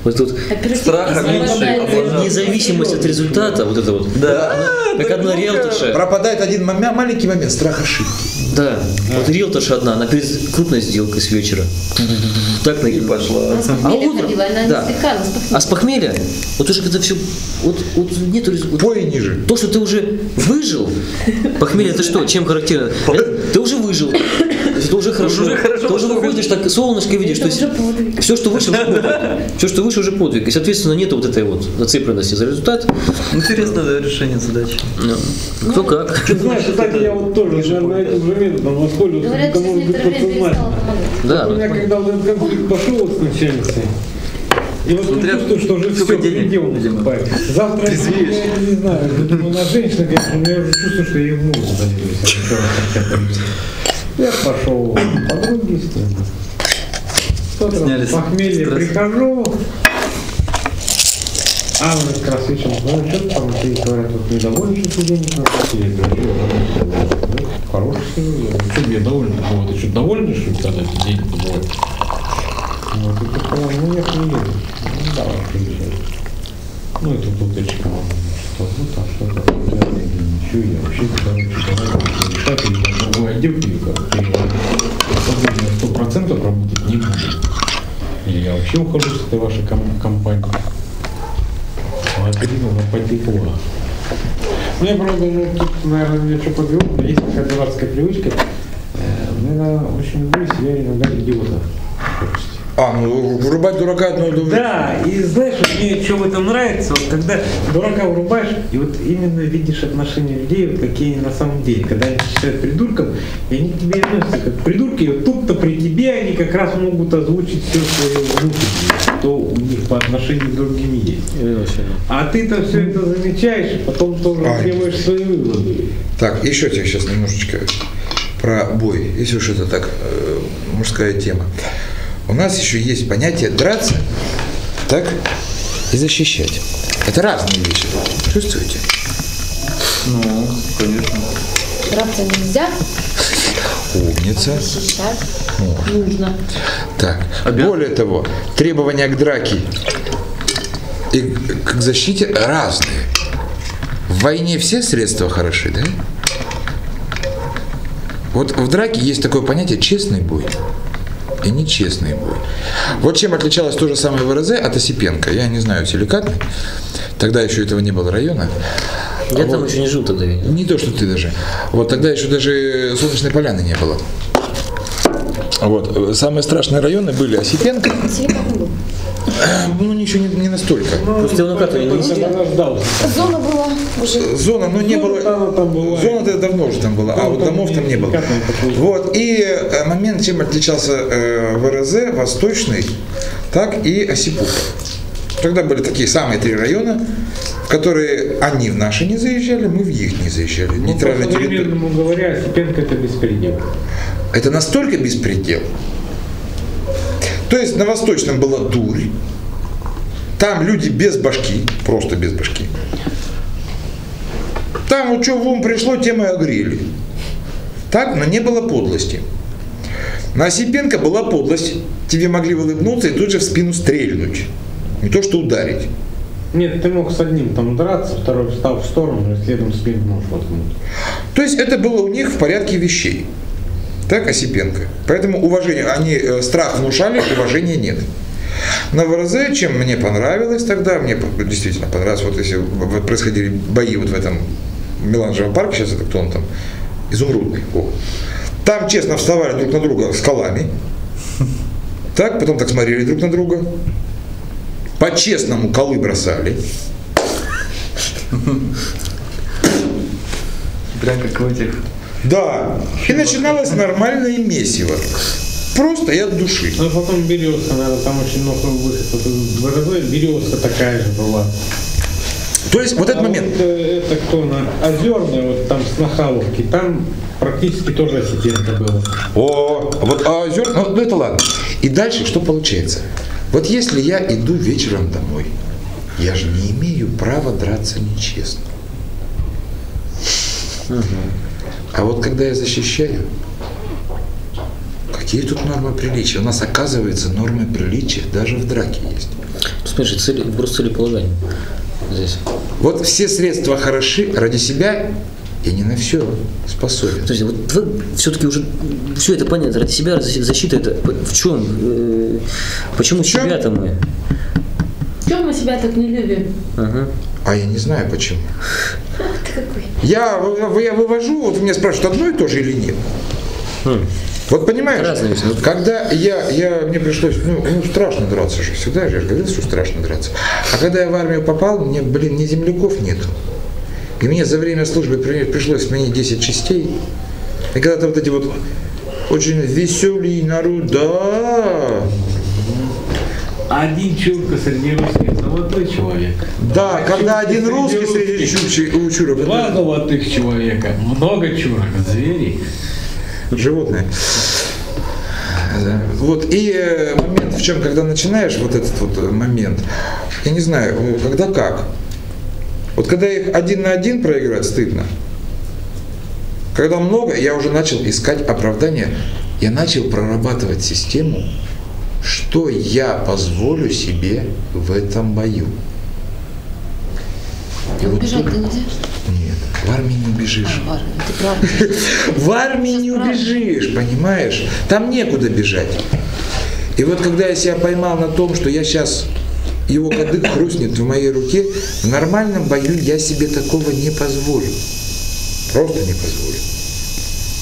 Вот тут Страха меньше, независимость от результата, вот это вот. Да. Как одна риэлторша. Пропадает один момент, маленький момент, страх ошибки. Да. Вот риэлторша одна, она перед крупной сделкой с вечера. Так на Пошла. А утром? Да. А с похмелья, вот уже когда все, вот, вот нету результата. Пой ниже. То, что ты уже выжил, похмелье это что, чем характерно? Это Ты уже выжил, есть это уже хорошо. Уже хорошо, Ты уже выходишь, так солнышко видишь, то есть все, что выше, уже *laughs* подвиг. Все, что выше, уже подвиг. И, соответственно, нет вот этой вот зацепленности за результат. Интересное да, решение задачи. Ну, Кто как. Ты знаешь, кстати, я вот тоже наверное, этим же Говорят, это может через быть подсознательно. Да, У меня когда вот этот конфликт пошел вот с начальницей, и вот я Смотря чувствую, что уже все, предел наступает. Завтра, я Трезвеешь. не знаю, думаю, на женщину, конечно, но я уже чувствую, что я ей в я пошел ним. Кто-то Сняли похмелье стресс. прихожу, а он как раз вечером, ну что там, ты говорят, вот ты денег наплатили? Я говорю, «Ну, хороший, говорю, что я доволен, вот, ты что, доволен, что ли, тогда эти деньги бывают? Вот, и такая, ну я приеду, ну давай, приезжай. Ну, это бутылочка, что, ну там, что-то, я ничего, я вообще короче, давай решать, или на другой отделке, или как, я сто процентов работать не буду. Или я вообще ухожу с этой вашей ком- компании. Один она потекла. Ну, я правда, ну, тут, наверное, меня что подвело, у меня есть такая дурацкая привычка. Э, Наверное, очень люблю себя иногда идиота. творчестве. А, ну вырубать дурака одно удовольствие. Да, и знаешь, вот мне что в этом нравится, вот когда дурака вырубаешь, и вот именно видишь отношения людей, вот какие они на самом деле. Когда они считают придурком, и они к тебе относятся как придурки, и вот тут-то при тебе они как раз могут озвучить все свое внутреннее, что у них по отношению к другим есть. А ты-то все это замечаешь, и потом тоже Ай. делаешь свои выводы. Так, еще тебе сейчас немножечко про бой, если уж это так э, мужская тема. У нас еще есть понятие драться, так, и защищать. Это разные вещи. Чувствуете? Ну, конечно. Драться нельзя, Умница. защищать нужно. Так, более того, требования к драке и к защите разные. В войне все средства хороши, да? Вот в драке есть такое понятие честный бой и нечестный бой. Вот чем отличалось то же самое ВРЗ от Осипенко. Я не знаю, силикатный. Тогда еще этого не было района. Я там еще не жил тогда. Не то, что ты даже. Вот тогда еще даже Солнечной поляны не было. Вот. Самые страшные районы были Осипенко. Ну, ничего не, не настолько. Просто не дождался. Зона была уже. Зона, ну, не было. Зона-то давно уже там была, а вот домов там не было. Вот. И э, момент, чем отличался э, ВРЗ, Восточный, так и Осипуха. Тогда были такие самые три района, в которые они в наши не заезжали, мы в их не заезжали. Ну, Нейтральная территория. говоря, Осипенко это беспредел. Это настолько беспредел. То есть на Восточном была дурь. Там люди без башки, просто без башки. Там вот что в ум пришло, тем и огрели. Так, но не было подлости. На Осипенко была подлость. Тебе могли улыбнуться и тут же в спину стрельнуть. Не то, что ударить. Нет, ты мог с одним там драться, второй встал в сторону, и следом спину можешь воткнуть. То есть это было у них в порядке вещей. Так, Осипенко. Поэтому уважение, они э, страх внушали, уважения нет. На ВРЗ, чем мне понравилось тогда, мне действительно понравилось, вот если вот происходили бои вот в этом Меланжевом парке, сейчас это кто он там, Изумрудный. О. Там честно вставали друг на друга скалами, так, потом так смотрели друг на друга, по-честному колы бросали, Прям как в этих. да, и начиналось нормальное месиво. Просто и от души. Ну, а потом березка, наверное, там очень много выходов. РЗ березка такая же была. То есть вот этот А момент. вот, э, это кто на Озерной, вот там с Нахаловки, там практически тоже Осипенко было. О, вот а озер, ну, ну это ладно. И дальше что получается? Вот если я иду вечером домой, я же не имею права драться нечестно. А вот когда я защищаю, какие тут нормы приличия? У нас оказывается нормы приличия даже в драке есть. Смотри, цели, вопрос целеполагания здесь. Вот все средства хороши ради себя, и не на все способен. То есть вот все-таки уже все это понятно. Ради себя защи- защита это в чем? Э, Почему чем? себя-то мы? В чем мы себя так не любим? Ага. А я не знаю почему. *laughs* Ты какой? Я, вы- я вывожу, вот меня спрашивают, одно и то же или нет. Хм. Вот понимаешь, Разные когда я, я, мне пришлось, ну, ну, страшно драться же, всегда же я же говорил, что страшно драться. А когда я в армию попал, мне, блин, ни земляков нету. И мне за время службы при- пришлось сменить 10 частей. И когда-то вот эти вот очень веселый народ, да, Один чурка среди русских золотой человек. да, когда чурки один русский среди чурчи- чурок, Два золотых человека, много чурок, звери. животные. Да. Вот, и э, момент в чем, когда начинаешь вот этот вот э, момент, я не знаю, когда как. Вот когда их один на один проиграть, стыдно. Когда много, я уже начал искать оправдание. Я начал прорабатывать систему, что я позволю себе в этом бою. И вот Убежать-то тут- нельзя? Нет, в армии не убежишь. А, ты прав. *laughs* В армии не убежишь, понимаешь? Там некуда бежать. И вот когда я себя поймал на том, что я сейчас его кадык хрустнет в моей руке, в нормальном бою я себе такого не позволю. Просто не позволю.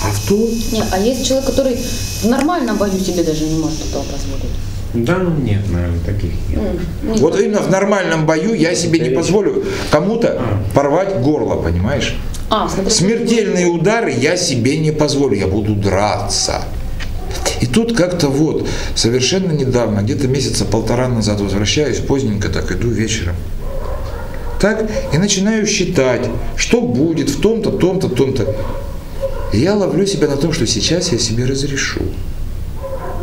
А в том, Не, а есть человек, который в нормальном бою себе даже не может этого позволить. Да, ну нет, наверное, таких нет. Нет. вот именно в нормальном бою я себе не позволю кому-то порвать горло, понимаешь? А, смотри, Смертельные удары я себе не позволю, я буду драться. И тут как-то вот, совершенно недавно, где-то месяца полтора назад возвращаюсь, поздненько так иду вечером. Так, и начинаю считать, что будет в том-то, том-то, том-то. И я ловлю себя на том, что сейчас я себе разрешу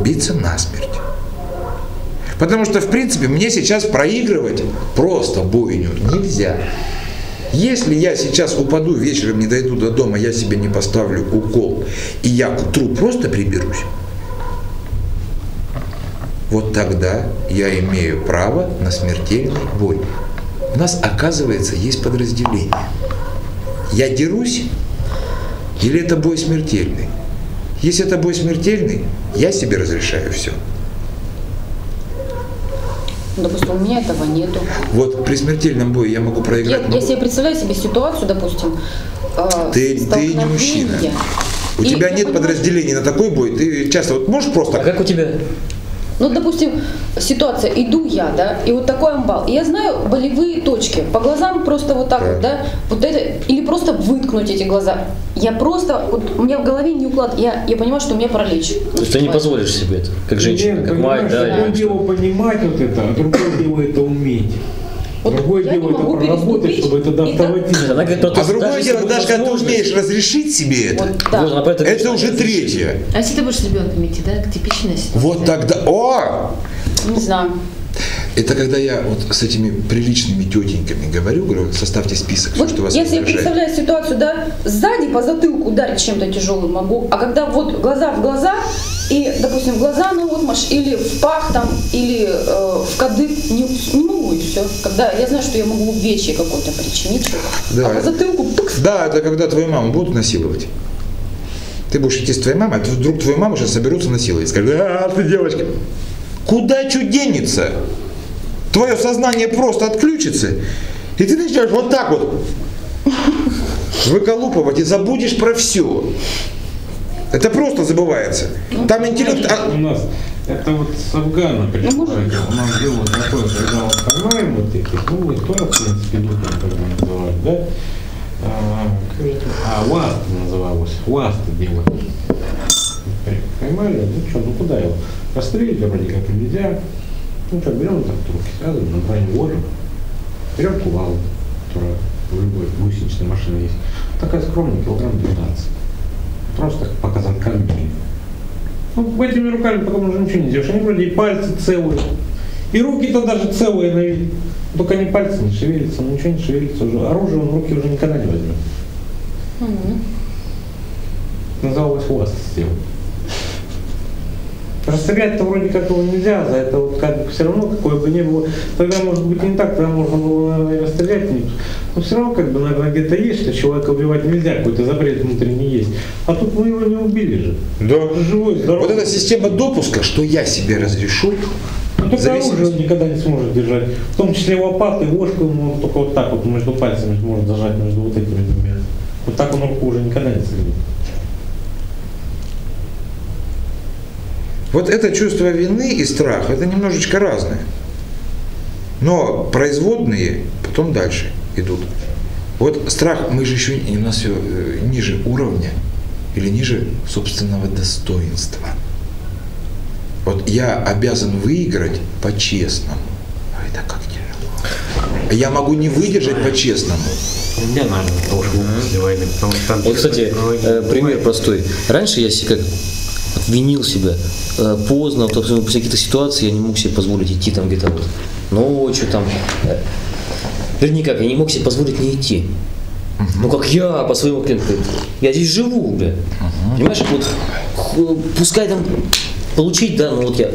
биться насмерть. Потому что, в принципе, мне сейчас проигрывать просто бойню нельзя. Если я сейчас упаду вечером, не дойду до дома, я себе не поставлю укол, и я к утру просто приберусь, вот тогда я имею право на смертельный бой. У нас, оказывается, есть подразделение. Я дерусь, или это бой смертельный? Если это бой смертельный, я себе разрешаю все. Ну, допустим, у меня этого нету. Вот при смертельном бое я могу Я, проиграть. я могу. себе представляю себе ситуацию, допустим, э, Ты- ты не мужчина. У И тебя я нет подразделений на такой бой. Ты часто вот можешь А просто. как у тебя? Ну, допустим, ситуация, иду я, да, и вот такой амбал. И я знаю болевые точки. По глазам просто вот так вот, да, вот это, или просто выткнуть эти глаза. Я просто, вот у меня в голове не уклад, я, я понимаю, что у меня паралич. То есть ты не позволишь себе это, как женщина, Лен, как мать, да? Одно дело понимать вот это, а другое дело это уметь. Вот Другое я дело это проработать, чтобы это до и так- автоматизма. Она говорит А другое даже дело, если даже когда ты умеешь разрешить себе это, Вот, да. Вот, это это уже третье. А если ты будешь с ребенком идти, да, типичная ситуация? Вот тогда. О! Не знаю. Это когда я вот с этими приличными тетеньками говорю, говорю, составьте список, все, Вот что вас я себе раздражает. представляю ситуацию, да, сзади по затылку ударить чем-то тяжелым могу, а когда вот глаза в глаза, и, допустим, в глаза на отмаш, или в пах там, или э, в кадык, не, не могу, и все. Когда я знаю, что я могу увечье какое-то причинить. Да. а по затылку пыкс, Да, это когда твою маму будут насиловать. Ты будешь идти с твоей мамой, а вдруг твою маму сейчас соберутся насиловать. Скажут, а, ты девочка. Куда что денется? Твое сознание просто отключится, и ты начнешь вот так вот выколупывать и забудешь про все. Это просто забывается. Там интеллект... а- У нас это вот с Афгана Ну, может. у нас дело такое, когда вот поймаем вот этих, ну вы тоже, в принципе, людям как бы называют, да? А? А, ВАСТ называлось, ВАСТ дело. Поймали, ну что, ну куда его? Расстрелили вроде как нельзя. Ну что, берем так трубки сразу, на броню ложим, берем кувалду, которая в любой гусеничной машине есть. Такая скромная, килограмм 12. Просто по казанкам били. Ну, этими руками потом уже ничего не делаешь. Они вроде и пальцы целые. И руки-то даже целые на вид. Только они пальцы не шевелятся, ну ничего не шевелится уже. Оружие он в руки уже никогда не возьмет. Называлось у вас сделал. Расстрелять-то вроде как его нельзя, за это вот как бы все равно, какое бы ни было, тогда может быть не так, тогда можно было, наверное, и расстрелять, но все равно как бы, наверное, где-то есть, что человека убивать нельзя, какой-то запрет внутренний есть. А тут мы его не убили же. Да. Живой, здоровый. Вот эта система допуска, что я себе разрешу, Ну, только оружие он никогда не сможет держать. В том числе лопаты, ложку он только вот так вот между пальцами может зажать между вот этими двумя. Вот так он руку уже никогда не согнет. Вот это чувство вины и страх, это немножечко разное. Но производные потом дальше идут. Вот страх, мы же еще у нас все э, ниже уровня или ниже собственного достоинства. Вот я обязан выиграть по-честному. А это как тяжело. Я могу не выдержать по-честному. Нельзя, наверное, после войны, потому что там... Вот, кстати, э, пример простой. Раньше я себе как винил себя э, поздно, вот, допустим, после каких-то ситуаций я не мог себе позволить идти там где-то вот ночью там. э, Вернее как, я не мог себе позволить не идти. Ну как я по своему клиенту, я здесь живу, бля. Понимаешь, вот пускай там получить, да, но вот я,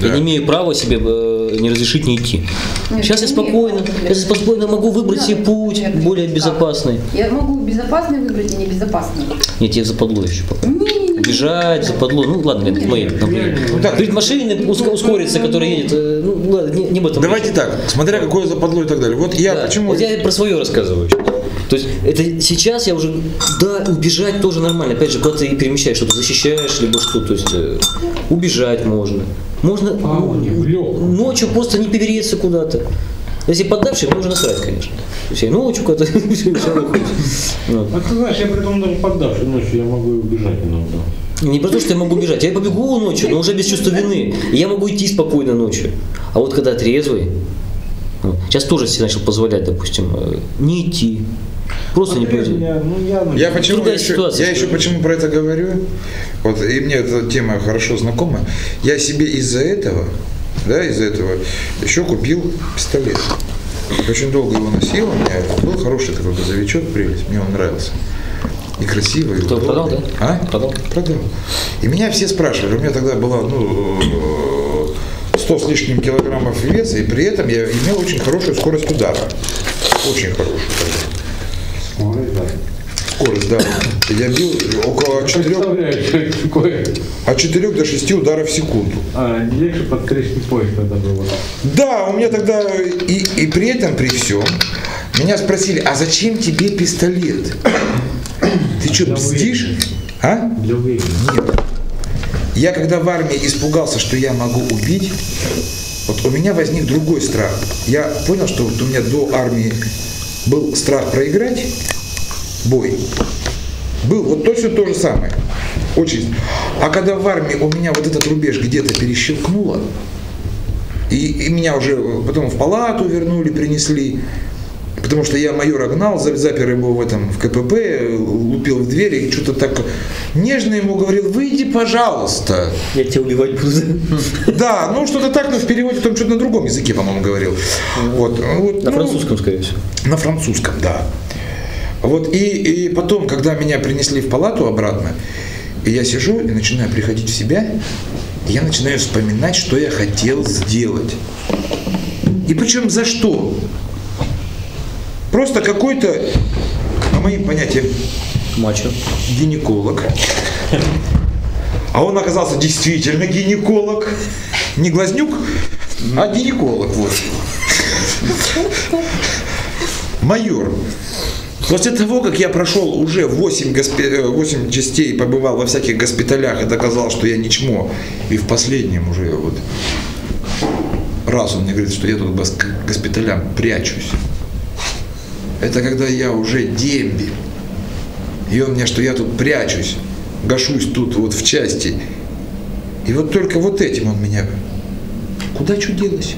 я не имею права себе э, не разрешить не идти. Нет, Сейчас я спокойно, я спокойно могу выбрать Да, себе путь нет, более безопасный. Я могу безопасный выбрать и небезопасный. Нет, я западло еще пока. Не-не-не. Убежать, западло. Ну ладно, это мои проблемы. так. Перед машиной уск- ускориться, которая едет, э, ну ладно, не, не об этом. Давайте речь. так, смотря какое западло и так далее. Вот я Да, почему... Вот я про свое рассказываю. То есть это сейчас я уже, да, убежать тоже нормально. Опять же, куда ты перемещаешь, что-то защищаешь, либо что, то есть э, убежать можно. Можно А, ну, ночью просто не перереться куда-то. Если поддавший, мне уже насрать, конечно. То есть я ночью куда-то *laughs* всё равно хочется. Вот. А ты знаешь, я при том даже поддавший ночью, я могу убежать иногда. Не про то, что я могу бежать. Я побегу ночью, но уже без чувства вины. И я могу идти спокойно ночью. А вот когда трезвый, ну, сейчас тоже себе начал позволять, допустим, э, не идти. Просто не пойти. Я, ну, я, Я почему Другая еще, ситуация, я что еще почему про это говорю? Вот и мне эта тема хорошо знакома. Я себе из-за этого, да, из-за этого еще купил пистолет. Очень долго его носил, у меня был хороший такой газовичок, прелесть, мне он нравился. И красивый, и Кто, удобный. продал, да? А? Продал? Продал. И меня все спрашивали, у меня тогда было, ну, э, 100 с лишним килограммов веса, и при этом я имел очень хорошую скорость удара. Очень хорошую тогда. Скорость, да. Я бил около 4, Представляю, что это такое. от 4 до 6 ударов в секунду. А, не легче подстричный поезд тогда было. Да, у меня тогда и, и при этом, при всем, меня спросили, а зачем тебе пистолет? Ты что, бздишь? А? Для уверенности. Нет. Я когда в армии испугался, что я могу убить, вот у меня возник другой страх. Я понял, что вот у меня до армии был страх проиграть бой. Был вот точно то же самое. Очень. А когда в армии у меня вот этот рубеж где-то перещелкнуло, и, и меня уже потом в палату вернули, принесли, потому что я майора гнал, за- запер его в этом, в КПП, лупил в двери и что-то так нежно ему говорил, выйди, пожалуйста. Я тебя убивать буду. Да, ну что-то так, но в переводе там что-то на другом языке, по-моему, говорил. Вот, вот, На ну, французском, скорее всего. на французском, да. Вот и, и потом, когда меня принесли в палату обратно, и я сижу и начинаю приходить в себя, и я начинаю вспоминать, что я хотел сделать. И причем за что? Просто какой-то, по моим понятиям, Мачо. гинеколог. А он оказался действительно гинеколог. Не глазнюк, а гинеколог. Вот. Майор. После того, как я прошел уже 8, госпи... э, 8 частей, побывал во всяких госпиталях и доказал, что я не чмо, и в последнем уже вот раз он мне говорит, что я тут к госпиталям прячусь. Это когда я уже демби. И он мне, что я тут прячусь, гашусь тут вот в части. И вот только вот этим он меня... Куда что делось?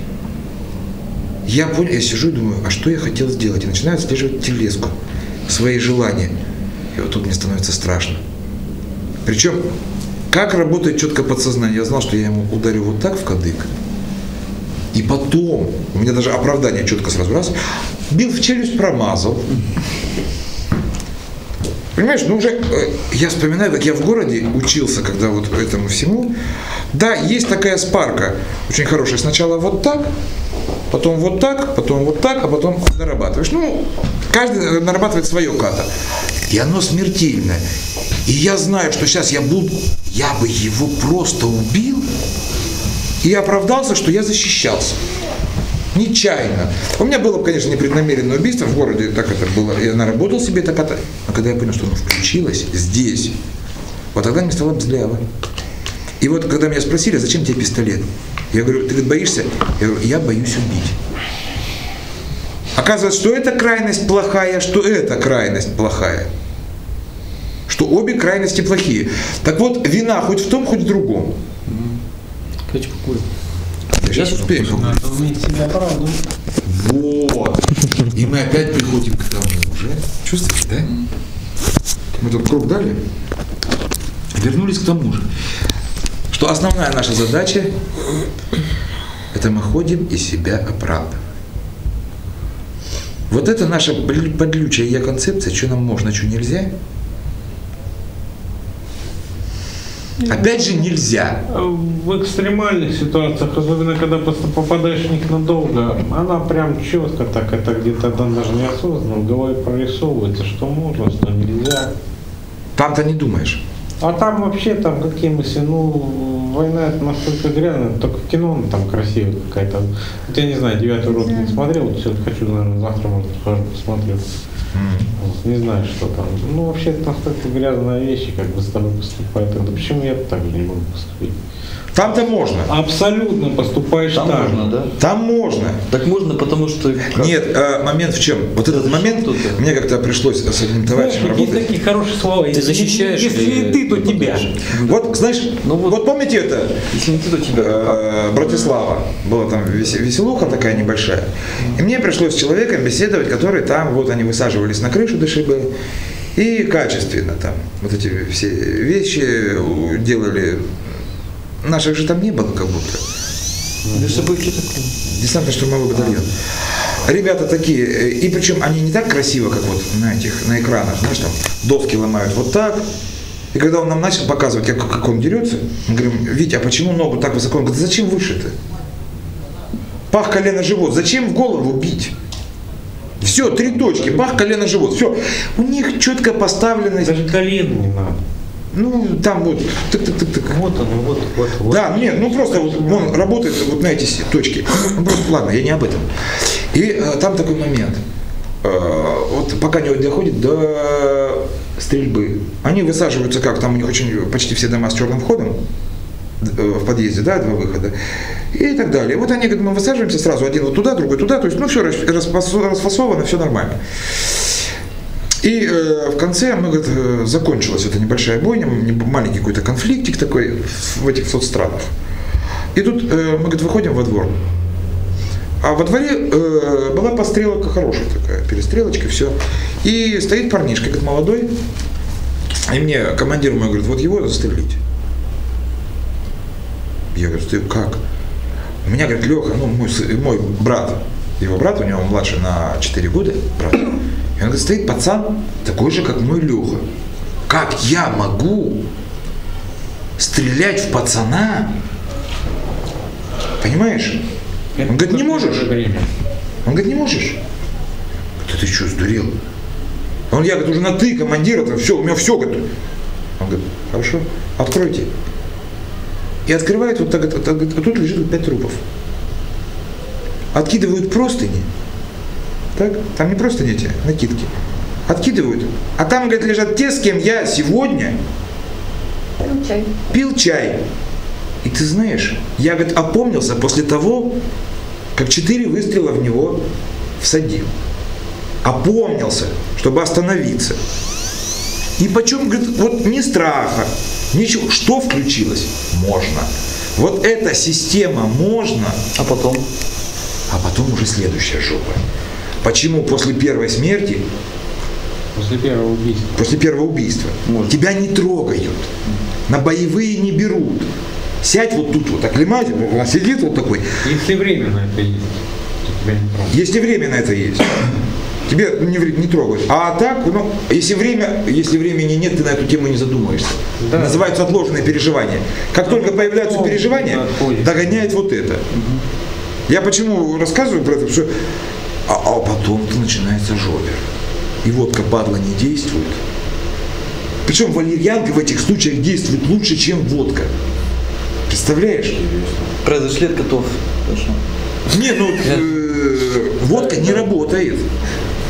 Я понял, я сижу и думаю, а что я хотел сделать? И начинаю отслеживать телеску, свои желания. И вот тут мне становится страшно. Причем, как работает четко подсознание? Я знал, что я ему ударю вот так в кадык. И потом, у меня даже оправдание четко сразу раз, бил в челюсть, промазал. Понимаешь, ну уже э, я вспоминаю, как я в городе учился, когда вот этому всему. Да, есть такая спарка, очень хорошая. Сначала вот так, потом вот так, потом вот так, а потом нарабатываешь. Ну, каждый нарабатывает свое ката. И оно смертельное. И я знаю, что сейчас я буду, я бы его просто убил и оправдался, что я защищался. Нечаянно. У меня было, конечно, непреднамеренное убийство в городе, так это было. Я наработал себе это ката. Но когда я понял, что оно включилось здесь, вот тогда мне стало бзляво. И вот когда меня спросили, «А зачем тебе пистолет? Я говорю, ты говорит, боишься? Я говорю, я боюсь убить. Оказывается, что эта крайность плохая, что эта крайность плохая. Что обе крайности плохие. Так вот, вина хоть в том, хоть в другом. Короче, покурим. Сейчас успеем. Вот. И мы опять приходим к тому уже. Чувствуешь, да? Мы тут круг дали. Вернулись к тому же. Что основная наша задача это мы ходим и себя оправдываем. Вот это наша подлючая я концепция, что нам можно, что нельзя. Опять же нельзя. В экстремальных ситуациях, особенно когда просто попадаешь в них надолго, она прям четко так, это где-то да, даже неосознанно в голове прорисовывается, что можно, что нельзя. Там-то не думаешь. А там вообще там какие мысли, ну, война это настолько грязная, только кино она там красивая какая-то. Вот я не знаю, девятый урок не смотрел, вот сегодня хочу, наверное, завтра, может, схожу, посмотрю. Вот, не знаю, что там. Ну, вообще это настолько грязная вещь, как бы с тобой поступает. Тогда почему я так же не могу поступить? Там-то можно. Абсолютно поступаешь Там так. можно, да? Там можно. Так можно, потому что... как? Нет, э, момент в чем? Вот этот момент, мне как-то пришлось с одним Знаешь, товарищем есть работать. такие хорошие слова. Ты защищаешь Если не ты, то тебя. нападаешь? Вот, знаешь, Ну вот- вот, помните это? Если не ты, то тебя. Э, Братислава. Была там весе- веселуха такая небольшая. И мне пришлось с человеком беседовать, который там, вот они высаживались на крышу дышибы. И качественно там вот эти все вещи э, делали. Наших же там не было как будто. Между собой? Десантно-штурмовой батальон. Ребята такие, э, и причем они не так красиво, как вот на этих, на экранах, знаешь, там доски ломают вот так. И когда он нам начал показывать, как, как он дерется, мы говорим, Витя, а почему ногу так высоко? Он говорит, зачем выше-то? Пах, колено, живот. Зачем в голову бить? Все, три точки, пах, колено, живот. Все. У них четко поставленность. Даже колено не надо. Ну, там вот, тык-тык-тык-тык. Вот оно, вот, вот, вот. Да, нет, ну просто вот он работает вот на эти точки. Ну, просто, ладно, я не об этом. И э, там такой момент. Э, вот пока не доходит до стрельбы. Они высаживаются как? Там у них очень почти все дома с черным входом э, в подъезде, да, два выхода. И так далее. Вот они, говорят, мы высаживаемся сразу, один вот туда, другой туда, то есть, ну, все расфасовано, все нормально. И э, в конце мы, говорит, э, закончилась эта небольшая бойня, маленький какой-то конфликтик такой в этих соцстранах. И тут э, мы, говорит, выходим во двор. А во дворе э, была пострелка хорошая такая, перестрелочка, все. И стоит парнишка, говорит, молодой. И мне командир мой говорит, вот его застрелить. Я говорю, ты как? У меня, говорит, Леха, ну, мой, мой брат, его брат, у него младше на 4 года, брат. И он говорит, стоит пацан, такой же, как мой Леха. Как я могу стрелять в пацана? Понимаешь? Он говорит, не можешь. Время. Он говорит, не можешь. Да ты что, сдурел? Он, я, говорит, уже на ты, командир, это все, у меня все, говорит. Он говорит, хорошо, откройте. И открывает, вот так, вот так, а тут лежит пять трупов. Откидывают простыни. Так? Там не простыни эти, накидки. Откидывают. А там, говорит, лежат те, с кем я сегодня Пил чай. пил чай. И ты знаешь, я, говорит, опомнился после того, как четыре выстрела в него всадил. Опомнился, чтобы остановиться. И почем, говорит, вот ни страха, ничего. Что включилось? Можно. Вот эта система можно, А потом? а потом уже следующая жопа. Почему после первой смерти, После первого убийства. после первого убийства, Можно. тебя не трогают, на боевые не берут. Сядь вот тут вот, оклемайся, он сидит вот такой. Если время на это есть, то тебя не. Если время на это есть. тебе не, не трогают. А так, ну, если, время, если времени нет, ты на эту тему не задумаешься. Да. Называется отложенное переживание. Как только появляются ну, переживания, отходит. догоняет вот это. Я почему рассказываю про это, потому что а, а потом-то начинается жопер. И водка падла не действует. Причем валерьянка в этих случаях действует лучше, чем водка. Представляешь? Произошли от котов. Не, ну э, водка не работает.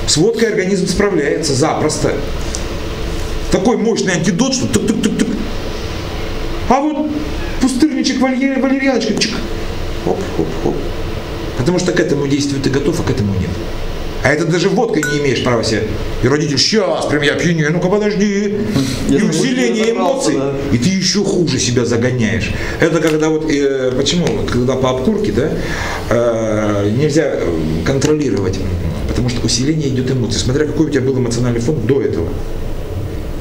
С водкой организм справляется запросто. Такой мощный антидот, что тук-тук-тук-тук. А вот пустырничек валерьяночка, чик. Хоп, хоп, хоп. Потому что к этому действию ты готов, а к этому нет. А это даже водкой не имеешь права себе. И родитель, сейчас, прям я пьянею, ну-ка подожди. Я И усиление эмоций. да. И ты еще хуже себя загоняешь. Это когда вот, э, почему, когда по обкурке, да, э, нельзя контролировать, потому что усиление идет эмоций, смотря какой у тебя был эмоциональный фон до этого.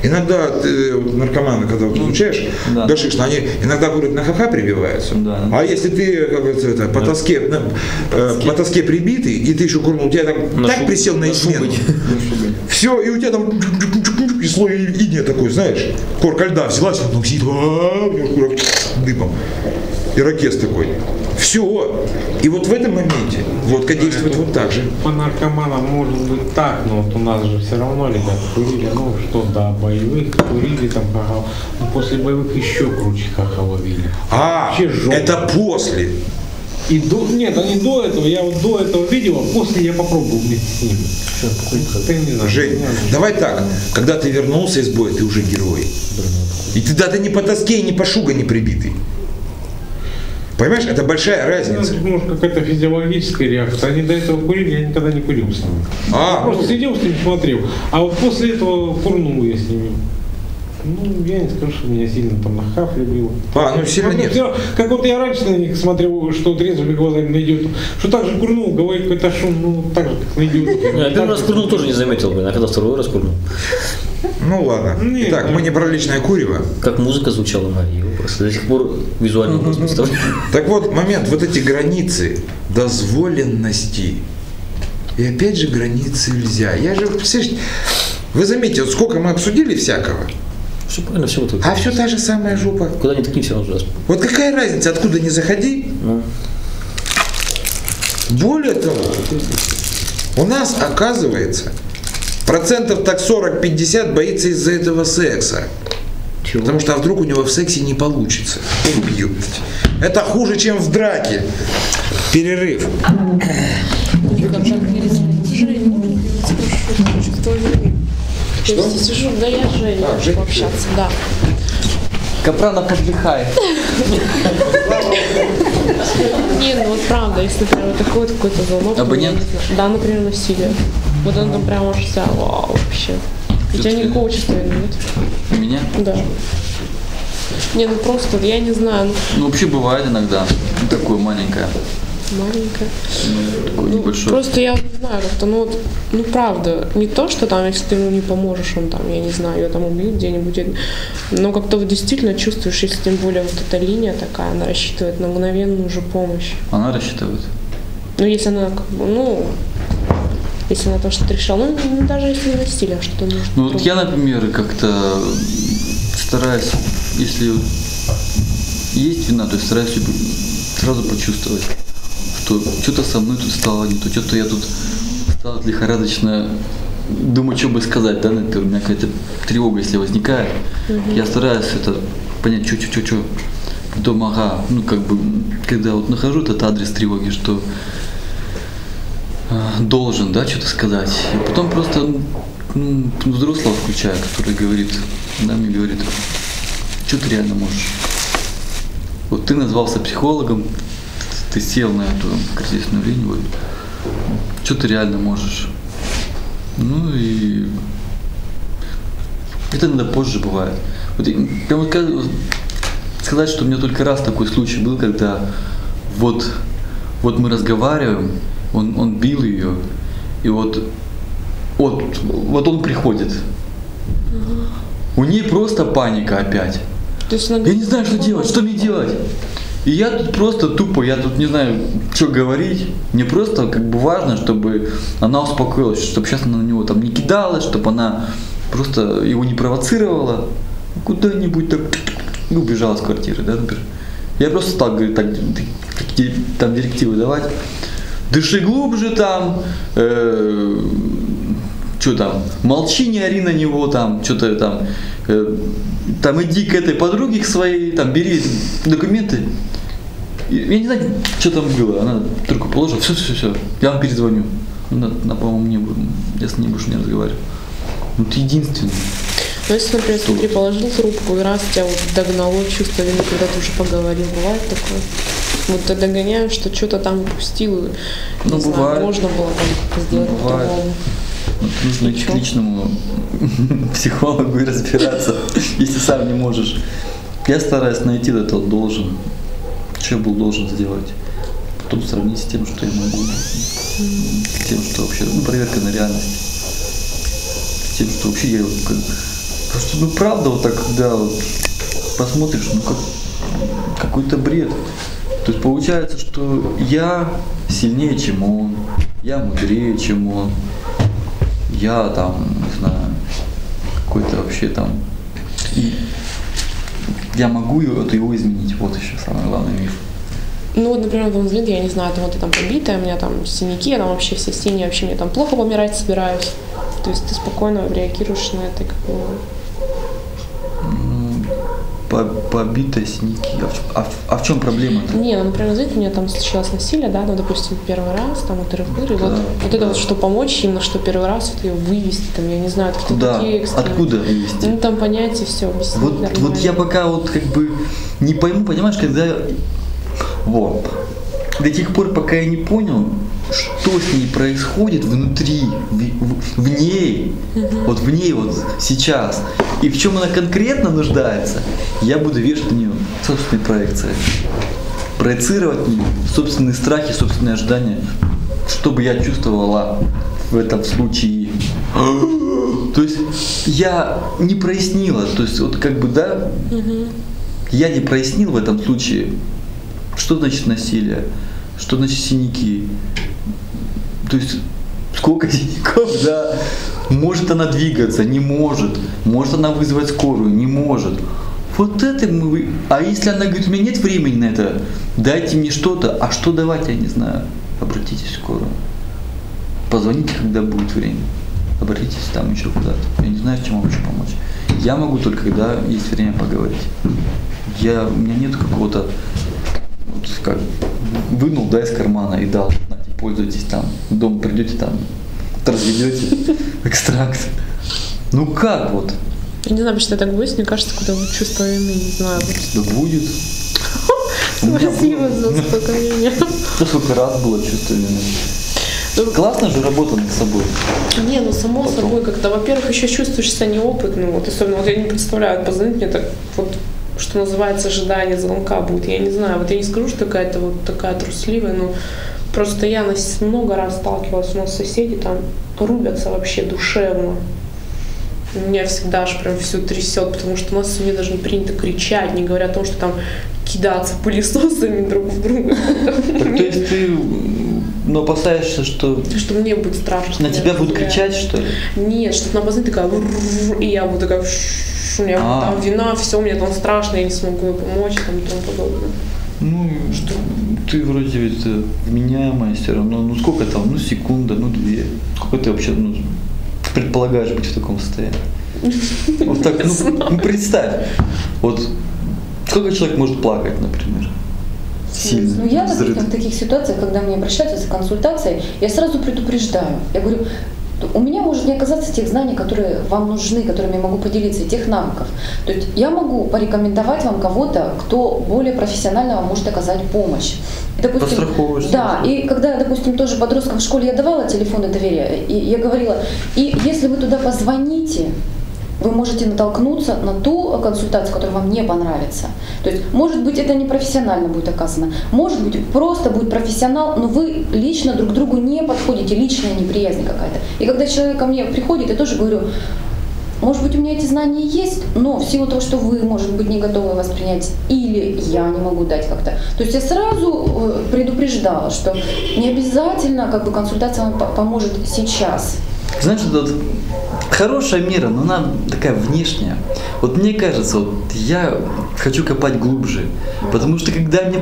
Иногда ты, вот наркоманы, когда вот изучаешь, да. гашишно, они иногда говорят, на ха-ха прибиваются. Да. А если ты, как говорится, это, по, тоске, на- э, по тоске прибитый, и ты еще курнул, у тебя там На так шу- присел на измену. Все, и у тебя там и слой иния такой, знаешь, корка льда взялась, там сидит, а, Ирокез такой. Все. И вот в этом моменте водка действует вот так же. По наркоманам может быть так, но вот у нас же все равно ребята курили, ну что, до боевых курили там ха ну, после боевых еще круче ха ловили. А, это после. И до, нет, они до этого, я вот до этого видел, а после я попробовал вместе с ними. Ты не знаю. Жень, давай так, когда ты вернулся из боя, ты уже герой. И ты да ты не по тоске, и не по шуга не прибитый. Понимаешь, это большая Ну, разница. может, какая-то физиологическая реакция. Они до этого курили, я никогда не курил с ними. А, Просто сидел с ними, смотрел. А вот после этого курнул я с ними. Ну, я не скажу, что меня сильно там на хафле было. а, ну сильно нет. всё- как вот я раньше на них смотрел, что трезвыми глазами на идиоту, что так же курнул, говорит какой-то шум, ну так же, как на идиоту. *laughs* Я первый раз курнул тоже не заметил, блин, а когда второй раз курнул. Ну ладно. Нет, Итак, ну. мы не про личное курево. Как музыка звучала Мария, просто до сих пор визуально образ представляю. Так вот, момент, вот эти границы дозволенности. И опять же границы нельзя. Я же, представляешь, вы заметите, вот сколько мы обсудили всякого, Все правильно, все вот а все та же самая жопа. Куда ни ткни, все равно ужасно. Вот какая разница, откуда не заходи? Ну. Более того, у нас, оказывается, процентов так 40-50 боится из-за этого секса. Чего? Потому что а вдруг у него в сексе не получится. Убьют. Это хуже, чем в драке. Перерыв. Что? Сижу, да я Женя, А, Женя, пообщаться, да. Капранов отдыхает. Не, ну вот правда, если прям вот такой вот какой-то звонок. Абонент? я. Да, например, насилие. Вот он там прям аж вся, вау, вообще. У тебя никакого чувства нет? У меня? Да. Не, ну просто, я не знаю, ну, Ну, вообще бывает иногда. Ну, Такое маленькое. Маленькая. Ну, Ну, просто я не знаю, как-то, ну вот, ну правда, не то, что там, если ты ему не поможешь, он там, я не знаю, ее там убьют где-нибудь, но как-то вот действительно чувствуешь, если тем более вот эта линия такая, она рассчитывает на мгновенную же помощь. Она рассчитывает. Ну, если она, как бы, ну, если она то, что ты решила, ну, ну, даже если не насилие, а что-то нужно. Ну вот я, например, как-то стараюсь, если есть вина, то стараюсь люб- сразу почувствовать, что что-то со мной тут стало не то, что-то я тут стал лихорадочно думаю, что бы сказать, да, например, у меня какая-то тревога, если возникает, я стараюсь это понять, что, что, что, что. Потом, ага, ну как бы, когда вот нахожу этот адрес тревоги, что а, должен, да, что-то сказать. И потом просто ну, взрослого включаю, который говорит, да, мне говорит, что ты реально можешь. Вот ты назвался психологом, ты сел на эту кризисную линию, что ты реально можешь. Ну и это иногда позже бывает. Вот, сказать, что у меня только раз такой случай был, когда вот, вот мы разговариваем, он, он бил ее, и вот, вот, вот он приходит. У нее просто паника опять. То есть она Я не знаю, что делать, что мне делать. И я тут просто тупо, я тут не знаю, что говорить. Мне просто как бы важно, чтобы она успокоилась, чтобы сейчас она на него там не кидалась, чтобы она просто его не провоцировала. Куда-нибудь так и убежала с квартиры, да, например. Я просто стал говорить, так, там директивы давать. Дыши глубже там, что там, молчи, не ори на него там, что-то там, э, там иди к этой подруге к своей, там бери документы. Я не знаю, что там было. Она трубку положила, все, все, все, я вам перезвоню. Она, она по-моему, не, я с ней больше не разговариваю. Вот единственное. Ну, если, например, смотри, положил трубку, и раз тебя вот догнало чувство вины, когда ты уже поговорил, бывает такое? Вот ты догоняешь, что что-то там упустил, Ну, не знаю, бывает. можно было там как-то сделать Ну, бывает. по-другому. Нужно идти к личному *laughs* психологу и разбираться, если сам не можешь. Я стараюсь найти это должен, что я был должен сделать. Потом сравнить с тем, что я могу. С тем, что вообще, ну, проверка на реальность. С тем, что вообще я как... Потому ну, правда, вот так, когда вот посмотришь, ну, как какой-то бред. То есть получается, что я сильнее, чем он, я мудрее, чем он, я там, не знаю, какой-то вообще там. И я могу это его изменить. Вот еще самый главный миф. Ну вот, например, там взгляд, я не знаю, там вот я там побитая, у меня там синяки, я там вообще все синие, вообще мне там плохо помирать собираюсь. То есть ты спокойно реагируешь на это, как бы, по- Побитые синяки. А в, а а в чем проблема-то? Не, ну, например, знаете, у меня там случилось насилие, да, ну, допустим, первый раз, там, вот, рывы, и вот, Да. вот это вот, что помочь именно, что первый раз вот ее вывести, там, я не знаю, какие-то Куда? такие. Откуда вывести? Ну, там понятие все объяснить Вот, вот нормально. я пока вот как бы не пойму, понимаешь, когда... Вот. До тех пор, пока я не понял, что с ней происходит внутри, в, в- в ней, вот в ней вот сейчас, и в чем она конкретно нуждается, я буду вешать на нее собственные проекции. Проецировать на нее собственные страхи, собственные ожидания, что бы я чувствовала в этом случае. То есть я не прояснила, то есть вот как бы, да, я не прояснил в этом случае, что значит насилие, что значит синяки. То есть сколько *laughs* синяков, да. Может она двигаться, не может. Может она вызвать скорую, не может. Вот это мы... А если она говорит, у меня нет времени на это, дайте мне что-то. А что давать, я не знаю. Обратитесь в скорую. Позвоните, когда будет время. Обратитесь там еще куда-то. Я не знаю, чем вам еще помочь. Я могу только, когда есть время поговорить. Я, у меня нет какого-то, как, вынул, да, из кармана и дал, знаете, пользуйтесь там, дом придете там, разведете *laughs* экстракт. Ну как вот? Я не знаю, почему так будет, мне кажется, куда вот чувство вины, не знаю. Да будет. *laughs* Спасибо за успокоение. Да сколько раз было чувство вины. Ну, Классно же работа над собой. Не, ну само Потом. собой, когда, во-первых, еще чувствуешь себя неопытным, вот особенно, вот я не представляю, позвонить мне так, вот, что называется, ожидание звонка будет, я не знаю, вот я не скажу, что какая-то вот такая трусливая, но просто я много раз сталкивалась, у нас соседи там рубятся вообще душевно. Меня всегда аж прям все трясет, потому что у нас в семье даже не принято кричать, не говоря о том, что там кидаться пылесосами друг в друга. Так, то есть ты м, ну, опасаешься, что Что мне будет страшно. на тебя будут кричать, что ли? Нет, что-то на позвонит такая, и я буду такая, «Ш-ш-ш», у меня А. там вина, все, мне там страшно, я не смогу помочь там, и тому подобное. Ну, что? Ты вроде ведь э, вменяемая все равно. Ну сколько там? Ну секунда, ну две. Сколько ты вообще ну, предполагаешь быть в таком состоянии? *laughs* Вот так, ну, ну представь. Вот сколько человек может плакать, например? Сильно. Ну, я, допустим, в таких ситуациях, когда мне обращаются за консультацией, я сразу предупреждаю. Я говорю, у меня может не оказаться тех знаний, которые вам нужны, которыми я могу поделиться, и тех навыков. То есть я могу порекомендовать вам кого-то, кто более профессионально вам может оказать помощь. И, допустим. Да, и когда, допустим, тоже подросткам в школе я давала телефоны доверия, и я говорила, и если вы туда позвоните, вы можете натолкнуться на ту консультацию, которая вам не понравится. То есть, может быть, это не профессионально будет оказано, может быть, просто будет профессионал, но вы лично друг другу не подходите, личная неприязнь какая-то. И когда человек ко мне приходит, я тоже говорю, может быть, у меня эти знания есть, но в силу того, что вы, может быть, не готовы воспринять, или я не могу дать как-то. То есть я сразу э, предупреждала, что не обязательно как бы консультация вам по- поможет сейчас. Знаешь, вот хорошая мера, но она такая внешняя. Вот мне кажется, вот я хочу копать глубже. Потому что когда меня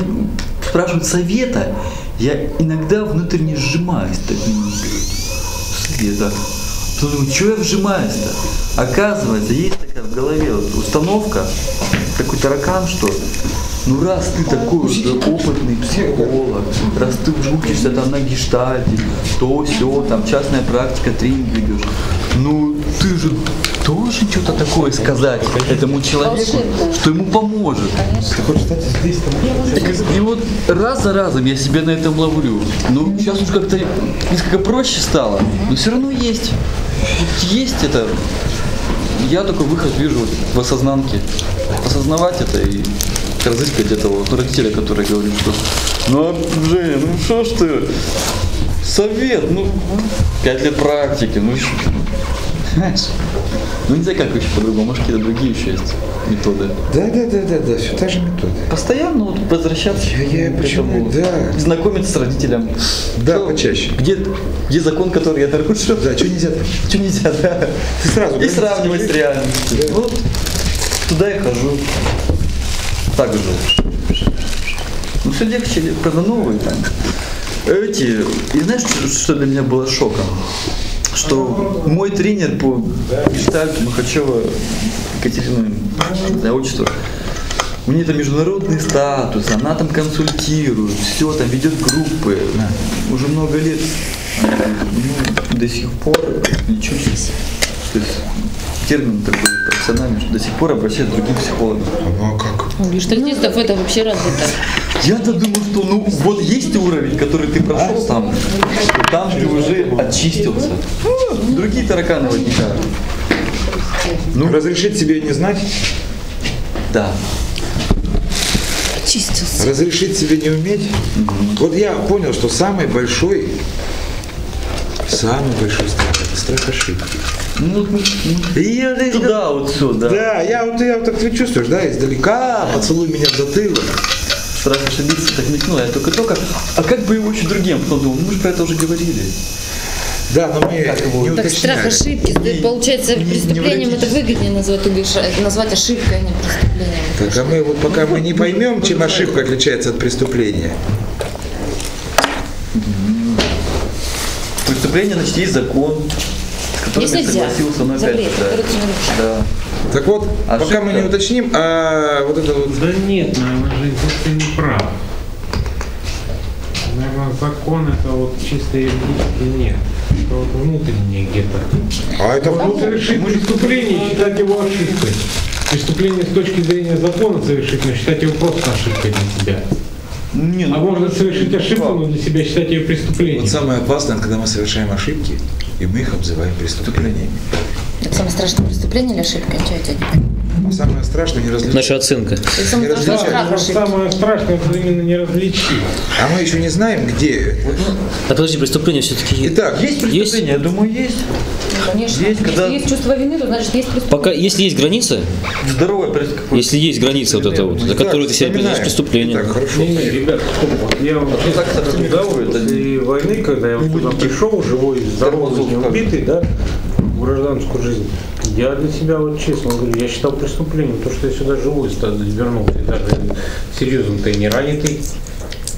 спрашивают совета, я иногда внутренне сжимаюсь. Так, «М, совета. Потом думаю, что я вжимаюсь-то? Оказывается, есть такая в голове вот установка, такой таракан, что ну раз ты такой уже опытный психолог, раз ты уже учишься там на гештальте, то все, там частная практика, тренинг ведешь, ну ты же должен что-то такое сказать этому человеку, что ему поможет. Ты хочешь стать здесь, там? И вот раз за разом я себя на этом ловлю. Ну, сейчас уже как-то несколько проще стало, но все равно есть. Вот есть это. Я только выход вижу в осознанке. Осознавать это и разыскать этого родителя, который говорит, что ну, Женя, ну что ж ты, совет, ну, пять лет практики, ну, знаешь, ну, не знаю, как еще по-другому, может, какие-то другие еще есть методы. Да, да, да, да, да, все та же метода. Постоянно вот возвращаться Я- я к почему? этому, Да. знакомиться с родителем. Да, Что- почаще. Где, где закон, который я нарушил? Да, что нельзя? Что нельзя, да. Ты сразу И сравнивать с реальностью. Да. Вот туда я хожу. Так жил. Ну все легче, правда, новые там. Эти, и знаешь, что для меня было шоком? Что мой тренер по гештальту Махачева Екатерина, отчество, у нее там международный статус, она там консультирует, все, там ведет группы, уже много лет, ну, до сих пор лечусь. То термин такой профессиональный, что до сих пор обращаюсь к другим психологам. Ну а как? У гештальтистов это вообще развито. Я-то думал, что ну вот есть уровень, который ты прошел там, что там ты уже очистился. Ну, Другие тараканы возникают. Ну, разрешить себе не знать, Да. Чистился. разрешить себе не уметь. Вот я понял, что самый большой, самый большой страх – это страх ошибки. Ну, ну, И я, ну, туда вот все, да. Да, я вот, я вот так ты чувствуешь, да, издалека, поцелуй меня в затылок. Страх ошибиться так мелькнуло. Я только-только, а как бы его еще другим? Потом думал, ну мы же про это уже говорили. Да, но мы не Так страх уточняли. ошибки, ты, получается, не- не преступлением это вредить. выгоднее назвать, назвать ошибкой, а не преступлением. Так, а мы вот пока мы не поймем, чем ошибка отличается от преступления. Преступление, значит, есть закон, Есть я нельзя. согласился, но опять Запрет, же, да. который. Так вот, Ошибка. пока мы не уточним, а вот это вот Да нет, наверное, Жень, ты не прав. Наверное, закон это вот чисто юридически нет. Это вот внутреннее где-то. А это внутрь. совершить преступление и считать его ошибкой. Преступление с точки зрения закона совершить, но считать его просто ошибкой для себя. Не, А можно совершить ошибку, но для себя считать ее преступлением. Вот самое опасное, когда мы совершаем ошибки, и мы их обзываем преступлениями. Это самое страшное преступление или ошибка? Чего я тебя не понимаю? А самое страшное не различить. Наша оценка. Не страх Но ошибки. самое страшное это именно не различить. А мы еще не знаем, где. А подожди, преступление все-таки есть. Итак, Есть преступление, я думаю, есть. Ну, конечно. Есть, когда- Если есть чувство вины, то значит есть преступление. Пока, если есть граница, Здоровое преступление. если есть граница вот эта вот, за которую ты себя признаешь преступление. Так, хорошо. Не, не, ребят, я вам да, вот после войны, когда я вот туда пришел, живой, здоровый, не убитый, да, в гражданскую жизнь, я для себя вот честно говорю, я считал преступлением то, что я сюда живой вернулся, и даже серьезно-то и не ранитый.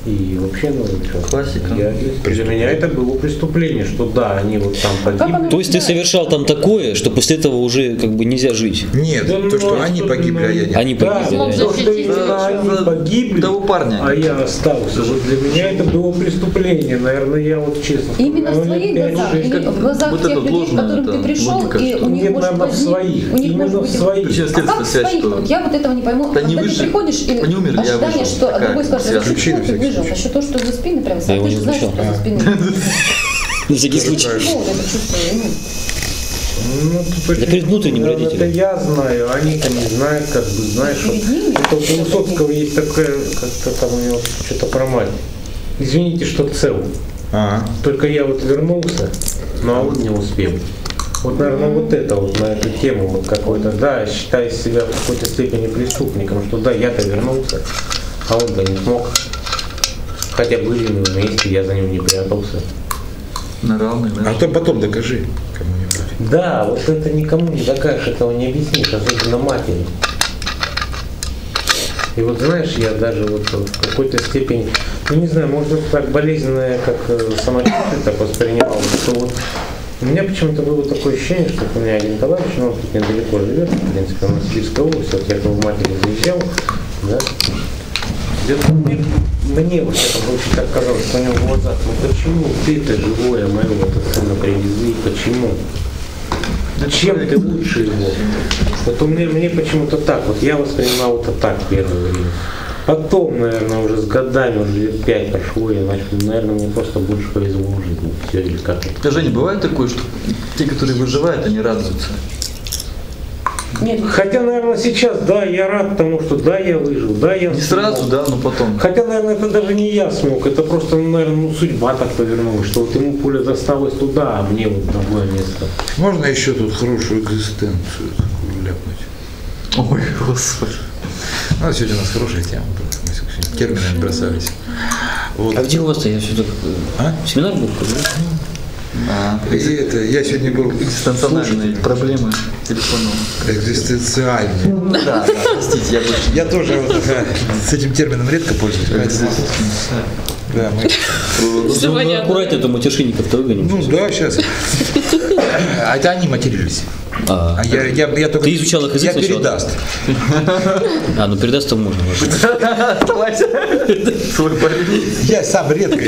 И вообще, ну, что, Классика. я для, для меня это было преступление, что да, они вот там погибли. То есть ты совершал там такое, что после этого уже как бы нельзя жить. Нет, Да ну, то, что а они погибли, а я ну, нет. Они Да, погибли. Да. то, что именно они погибли, того парня. а я остался. Вот для меня это было преступление. Наверное, я вот честно Именно в своих глазах, или в глазах вот тех это людей, к которым ты пришел, логика, и у них Нет, может наверное, в своих. у них Именно может в быть своих. А как связь, своих? я вот этого не пойму. Да не Когда ты приходишь и Они я ожидание, что другой скажет, что ты выжил, случай. а что то, что за спины прям, Я его ты не же знаешь, что замечал. за спины. *laughs* На всякий случай. Ну, вины. Ну, очень- перед внутренним родителем. Это я знаю, они-то не знают, как бы, знаешь, что это у Высоцкого есть такая, как-то там у него что-то про мать. Извините, что цел. А, Только я вот вернулся, но а он не успел. Вот, наверное, вот это вот на эту тему, вот какой-то, да, считая себя в какой-то степени преступником, что да, я-то вернулся, а он-то не смог. Хотя были мы вместе, я за ним не прятался. На равных, А да? то потом докажи кому-нибудь. Да, вот это никому не докажешь, этого не объяснишь, особенно матери. И вот знаешь, я даже вот в какой-то степени, ну не знаю, может быть так болезненное, как э, самочувствие так воспринимал, что вот у меня почему-то было такое ощущение, что у меня один товарищ, ну он тут недалеко живет, в принципе, он из Киевской области, вот я к его матери заезжал, да, где-то мне, вот это очень так казалось, него в глазах, ну почему ты-то живое моего сына привезли, почему? Чем ты лучше его? Вот у меня, мне почему-то так, вот я воспринимал это так первое время. Потом, наверное, уже с годами, уже лет пять прошло, я начал, наверное, мне просто больше повезло в жизни. Все, или как это. А Женя, бывает такое, что те, которые выживают, они радуются? Нет, Хотя, наверное, сейчас, да, я рад тому, что да, я выжил, да, я Не смог. сразу, да, но потом. Хотя, наверное, это даже не я смог, это просто, наверное, ну, судьба так повернулась, что вот ему пуля досталась туда, а мне вот другое место. Можно еще тут хорошую экзистенцию такую ляпнуть? Ой, господи. Ну, сегодня у нас хорошая тема. Терминами бросались. Вот. А где у вас-то? Я все так... э, А? Семинар был? да? А, И это, я сегодня был экзистенциональные проблемы телефонного. экзистенциальный. Да, да, простите, я больше Я тоже вот, с этим термином редко пользуюсь. Да, мы, Ну, аккуратнее, а то матершинников-то выгоним. ну да, сейчас. А это они матерились. А, А я, я, я только... Ты изучал их язык Я сначала, передаст. *laughs* а, ну передаст то можно. Я сам редко.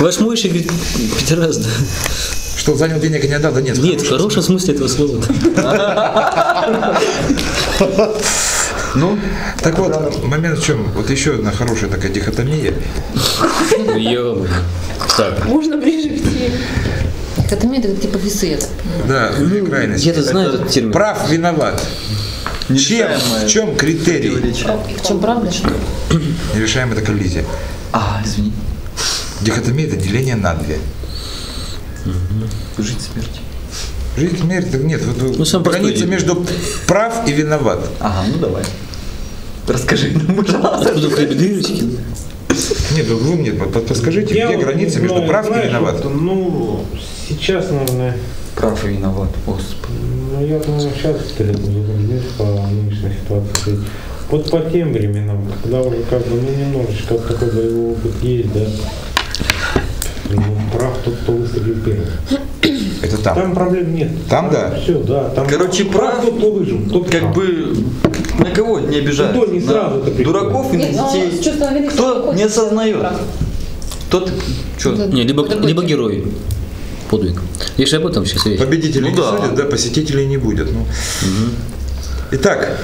Ваш мойший говорит, пидорас, да. Что, занял денег и не отдал? Да нет. Нет, в хорошем смысле этого слова. Ну, так вот, момент в чем? Вот еще одна хорошая такая дихотомия. Ну. Так, Можно ближе к теме. Это имеет это типа весы. это. Да, две крайности. я-то знаю этот термин. Прав, виноват. Чем, в чем критерий? В чем правда, что Нерешаемая это коллизия. А, извини. Дихотомия – это деление на две. Жить смерть. Жизнь, смерть, так нет. Вот, Ну, сам граница между прав и виноват. Ага, ну давай. Расскажи нам, пожалуйста. Откуда в хлебе дырочки? Нет, ну, вы мне под- подскажите, где вот граница между прав и виноват? ну, сейчас, наверное, Прав и виноват, господи. Ну, я думаю, сейчас перед здесь по нынешней ситуации. Вот по тем временам, когда уже как бы, ну, немножечко такой боевой опыт есть, да. Ну, прав тот, кто выстрелил первым. Это там. Там проблем нет. Там, да. Все, да. Там Короче, прав, тот, кто выжил. Тот Как прав. бы на кого не обижают? Ну, то не На сразу. Дураков и на Нет, детей. вины Кто не осознает? Тот, что? Не, либо, либо герой. Подвиг. Же об этом сейчас речь. Победителей Ну не да. судят, да, посетителей не будет. Ну. Итак,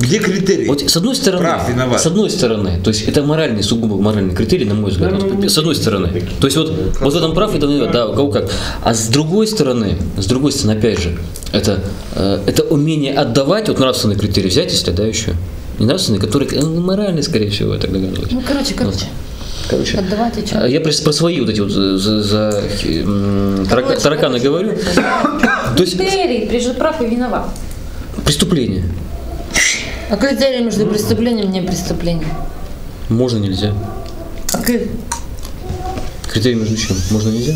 где критерий? Вот с одной стороны, Прав, виноват. с одной стороны, то есть это моральный, сугубо моральный критерий, на мой взгляд, Да, ну, с одной стороны. То есть вот, вот в этом прав, это виноват, да, у кого как. А с другой стороны, с другой стороны, опять же, это, э, это умение отдавать, вот нравственный критерий взять, если, да, еще, не нравственный, который э, моральный, скорее всего, я так догадываюсь. Ну, короче, короче. Короче, Отдавайте что? а я про, про свои вот эти вот за, за- Короче, тараканы короче, говорю. *coughs* То есть Критерий, прежде прав и виноват. преступление. А критерий между преступлением и не преступлением? Можно, нельзя. А кри- Критерий между чем? Можно, нельзя?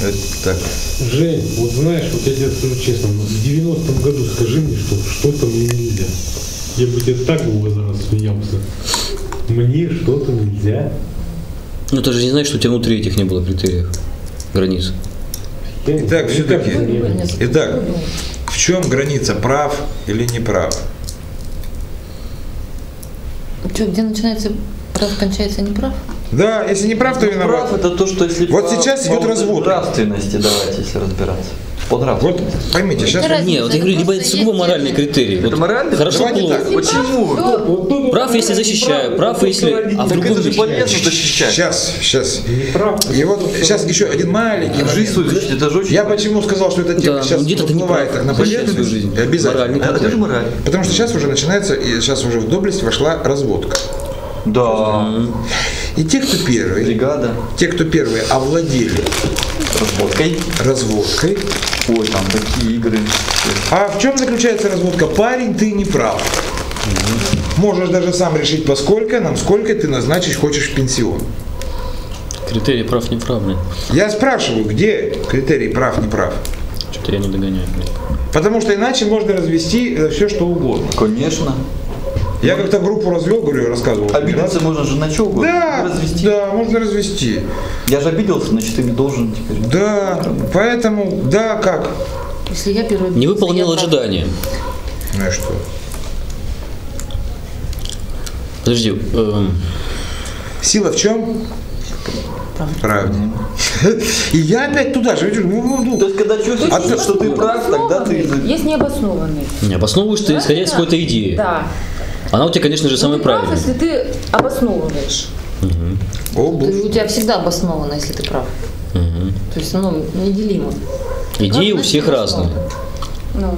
Это так. Жень, вот знаешь, вот я тебе скажу честно, ну, в 90-м году скажи мне, что что-то мне нельзя. Я бы тебе так в глаза смеялся. Мне что-то нельзя. Ну ты же не знаешь, что у тебя внутри этих не было критериев, границ. Итак, все-таки, итак, чем граница, прав или не прав? Что, где начинается прав, кончается неправ? Да, если не прав, то Прав виноват. это то, что если Вот по сейчас идет развод. нравственности, давайте, если разбираться. По Вот поймите, сейчас Это Нет, вот я это говорю, либо это сугубо моральный критерий. Это Вот морально? Хорошо, Давайте плохо. так. Почему? Вот тут Прав, вот если это защищаю, прав, это если- а в Так другом это же защищаю. полезно защищать. Сейчас, сейчас. Неправ. И вот сейчас еще один маленький Жизнь защитить, это же очень Я почему сказал, что эта тема Да, сейчас ну где-то не прав. так на поверхность? жизнь. Обязательно. Моральный А Это же мораль. Потому что сейчас уже начинается, и сейчас уже в доблесть вошла разводка. Да. И те, кто первые, Бригада. те, кто первые овладели Разводкой. разводкой, Ой, там такие игры. А в чем заключается разводка? Парень, ты не прав. Можешь даже сам решить, по сколько нам, сколько ты назначить хочешь в пенсион. Критерий прав не прав, блин. Я спрашиваю, где критерий прав, не прав? Что-то я не догоняю, блин. Потому что иначе можно развести все, что угодно. Конечно. Я как-то группу развел, говорю, рассказывал. Обидеться можно же на что угодно. Да, Развести. да, можно развести. Я же обиделся, значит, ты мне должен теперь. Да, поэтому, да, как? Если я первый Не выполнил ожидания. Ну и что? Подожди, эм, Сила в чем? Правде. *laughs* И я опять туда же. видишь, ну, ну, ну. То есть, когда чувствуешь, А что ты прав, тогда ты... Есть необоснованный. не обосновываешь ты, исходя из какой-то идеи. Да. Она у тебя, конечно же, Но самая ты прав, правильная. если ты обосновываешь. О, боже. Ты- у тебя всегда обосновано, если ты прав. То есть, ну, неделимо. Идеи у всех разные. Ну.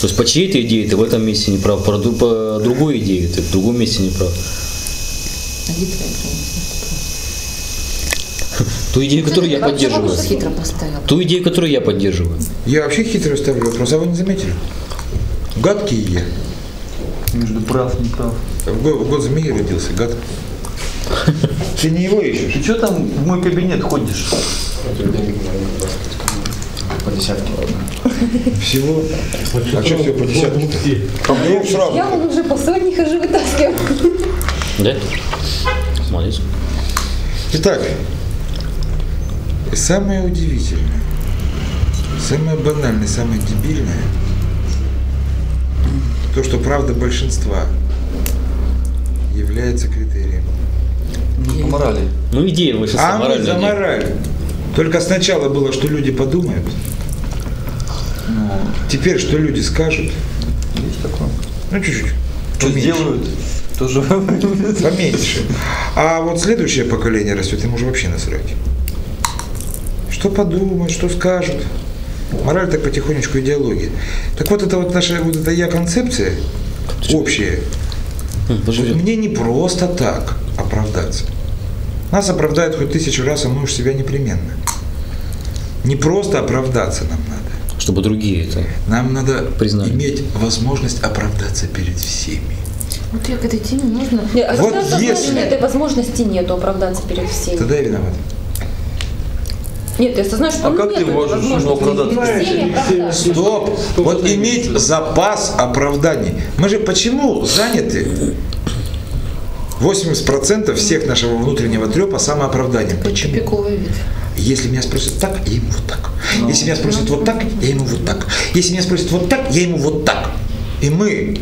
То есть по чьей-то идее ты в этом месте не прав, по, по другой идее ты в другом месте не прав. А где твоя? *laughs* Ту идею, которую я Как поддерживаю. вопрос хитро поставил. Ту идею, которую я поддерживаю. Я вообще хитро ставлю вопрос, а вы не заметили? Гадкий я. Между прав, не прав. В год, в год змеи родился, гад. *laughs* Ты не его ищешь? Ты что там в мой кабинет ходишь? По десятке. Всего? А что все по десятку? Ну, сразу. Я вон уже по сотне хожу вытаскиваю. Да? Молодец. Итак, самое удивительное, самое банальное, самое дебильное, то, что правда большинства является критерием. Ну, по морали. Ну идея большинства А мы моральная. за мораль. Только сначала было, что люди подумают, теперь, что люди скажут, Есть такое. ну чуть-чуть. Что поменьше. сделают, тоже... *laughs* Поменьше. А вот следующее поколение растет, им уже вообще насрать. Что подумают, что скажут. Мораль так потихонечку идеология. Так вот это вот наша вот эта я концепция общая. М, подожди. Вот мне не просто так оправдаться. Нас оправдают хоть тысячу раз, а мы уж себя непременно. Не просто оправдаться нам надо. Чтобы другие это. Нам надо Признали. иметь возможность оправдаться перед всеми. Вот я к этой теме нужно... Нет, а Вот если- этой возможности нету оправдаться перед всеми. Тогда я виноват. Нет, я осознаю, что А ну, как ты можешь всеми оправдаться. Стоп! Вот иметь запас оправданий. Мы же почему заняты 80% всех нашего внутреннего трепа самооправданием? Почему? Тупиковый вид. Если меня спросят так, я ему вот так. Если меня спросят вот так, я ему вот так. Если меня спросят вот так, я ему вот так. И мы,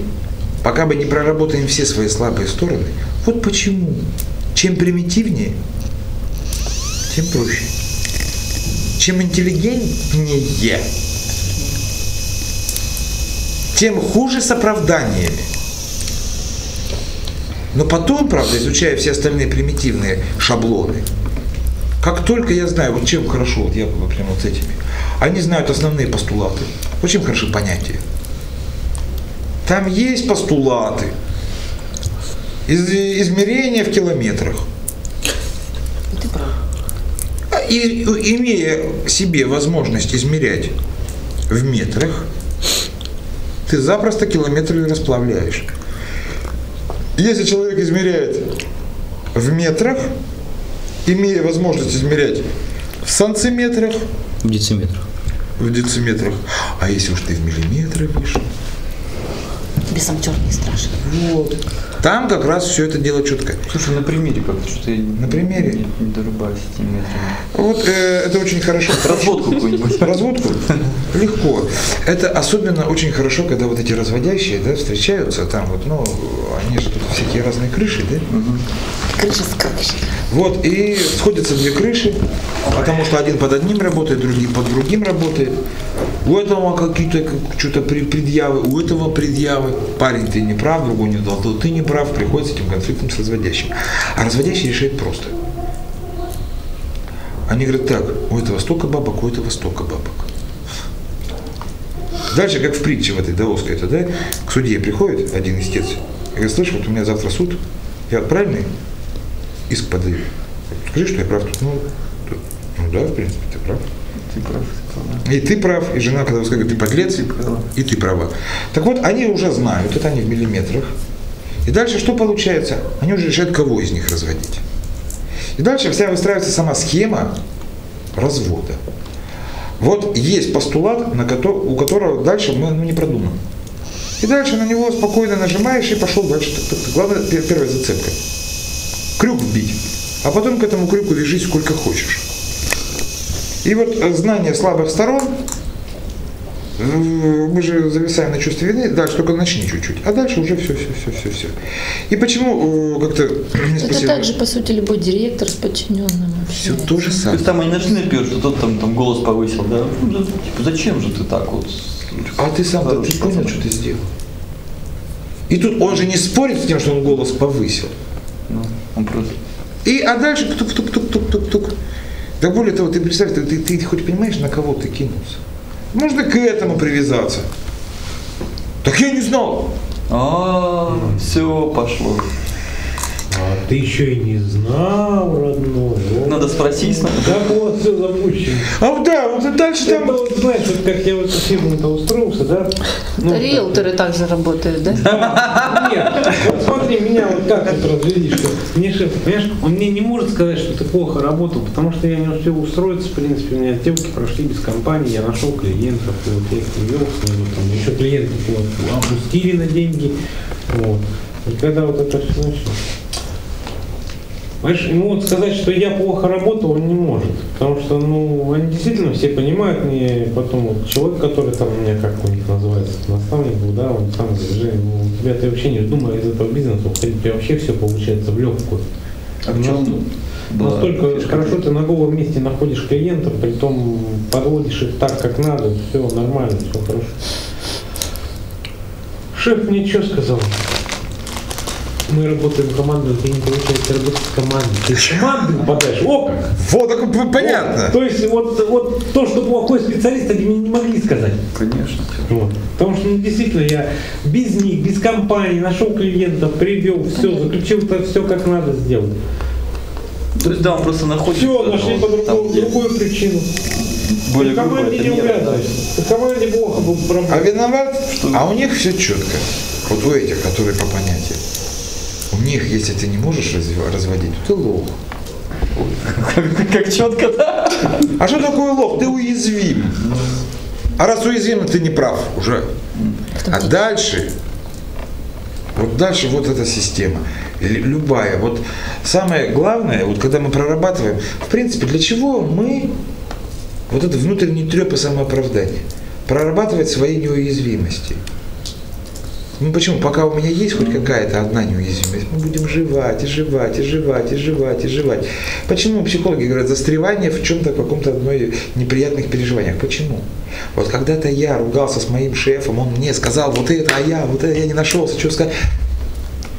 пока мы не проработаем все свои слабые стороны, вот почему. Чем примитивнее, тем проще. Чем интеллигентнее, тем хуже с оправданиями. Но потом, правда, изучая все остальные примитивные шаблоны, как только я знаю, вот чем хорошо, вот я вот прям вот с этими, они знают основные постулаты. Чем хороши понятия. Там есть постулаты. Из- измерения в километрах. И ты прав. И, имея себе возможность измерять в метрах, ты запросто километры расплавляешь. Если человек измеряет в метрах, имея возможность измерять в сантиметрах, В дециметрах. в дециметрах, а если уж ты в миллиметры вышел, Сам черт не страшен. вот, там как раз все это дело четко. Слушай, на примере как-то что-то я На примере? не, не дорубаюсь метрами. Вот э, это очень хорошо. *laughs* Разводку какую-нибудь. Разводку легко. Это особенно очень хорошо, когда вот эти разводящие да, встречаются, там вот, ну, они же тут всякие разные крыши, да? Крыша с крышей. Вот, и сходятся две крыши, потому что один под одним работает, другой под другим работает. У этого какие-то как- что-то предъявы, у этого предъявы. Парень, ты не прав, другой не дал, ты не прав, приходит с этим конфликтом с разводящим. А разводящий решает просто. Они говорят, так, у этого столько бабок, у этого столько бабок. Дальше, как в притче в этой даосской, это, да, к судье приходит один истец и говорит, слышь, вот у меня завтра суд, Я правильный иск подаю? Скажи, что я прав тут. Ну, тут- ну да, в принципе, ты прав. Ты прав, ты. И ты прав, и жена, когда скажет, ты подлец, Ты права. и ты права. Так вот, они уже знают, это они в миллиметрах. И дальше что получается? Они уже решают, кого из них разводить. И дальше вся выстраивается сама схема развода. Вот есть постулат, на кото- у которого дальше мы ну, не продумаем. И дальше на него спокойно нажимаешь и пошел дальше. Главное, пе- первая зацепка. Крюк вбить. А потом к этому крюку вяжись сколько хочешь. И вот э, знание слабых сторон, э, мы же зависаем на чувстве вины, дальше только начни чуть-чуть, а дальше уже все, все, все, все, все. И почему э, как-то *clears throat* не Это спасибо. также, по сути, любой директор с подчиненным. Все то же То самое. есть там они нашли например, что тот там, там голос повысил, да? Ну, типа, зачем же ты так вот? А ты сам ты понял, что ты сделал? И тут он же не спорит с тем, что он голос повысил. Ну, он просто... И, а дальше тук-тук-тук-тук-тук-тук. Да более того, ты представь, ты, ты, ты хоть понимаешь, на кого ты кинулся? Можно к этому привязаться. Так я не знал. А, все пошло. А ты еще и не знал, родной. Вот. Надо спросить. надо. Да вот, все запущено. А вот да, вот и дальше Это там... вот, знаешь, вот как я в эту фирму-то устроился, да? Ну, Риэлторы также работают, да? Нет, вот смотри, меня вот как тут развели, что мне шеф, понимаешь, он мне не может сказать, что ты плохо работал, потому что я не успел устроиться, в принципе, у меня сделки прошли без компании, я нашел клиентов, и вот я их привел там еще клиенты вот, опустили на деньги, вот. И когда вот это все началось, Понимаешь, ему вот сказать, что я плохо работал, он не может. Потому что, ну, они действительно все понимают, мне потом вот человек, который там у меня, как у них называется, наставник был, да, он сам говорит, ну, у тебя ты вообще не думай из этого бизнеса уходить, у тебя вообще все получается в легкую. А в чем была Настолько фишка? хорошо ты на голом месте находишь клиентов, при том подводишь их так, как надо, все нормально, все хорошо. Шеф мне что сказал? Мы работаем командой, ты не получается работать в команде. Ты в команду попадаешь. О как! Вот, так понятно. То есть вот, вот то, что плохой специалист, они мне не могли сказать. Конечно. Вот. Потому что ну, действительно я без них, без компании нашел клиентов, привел, все, заключил это все как надо сделать. То есть, да, он просто находит... Все, нашли по другому, другую причину. Более команде не мера, да. команде плохо был А виноват? А у них все четко. Вот у этих, которые по понятию. У них, если ты не можешь разводить, то ты лох. *laughs* Как четко, да? А что такое лох? Ты уязвим. А раз уязвим, ты не прав уже. А дальше, вот дальше вот эта система. Любая. Вот самое главное, вот когда мы прорабатываем, в принципе, для чего мы вот это внутренний треп и самооправдание? Прорабатывать свои неуязвимости. Ну почему? Пока у меня есть хоть какая-то одна неуязвимость, мы будем жевать и жевать и жевать и жевать и жевать. Почему психологи говорят застревание в чем-то, в каком-то одной неприятных переживаниях? Почему? Вот когда-то я ругался с моим шефом, он мне сказал вот это, а я вот это, я не нашелся, что сказать.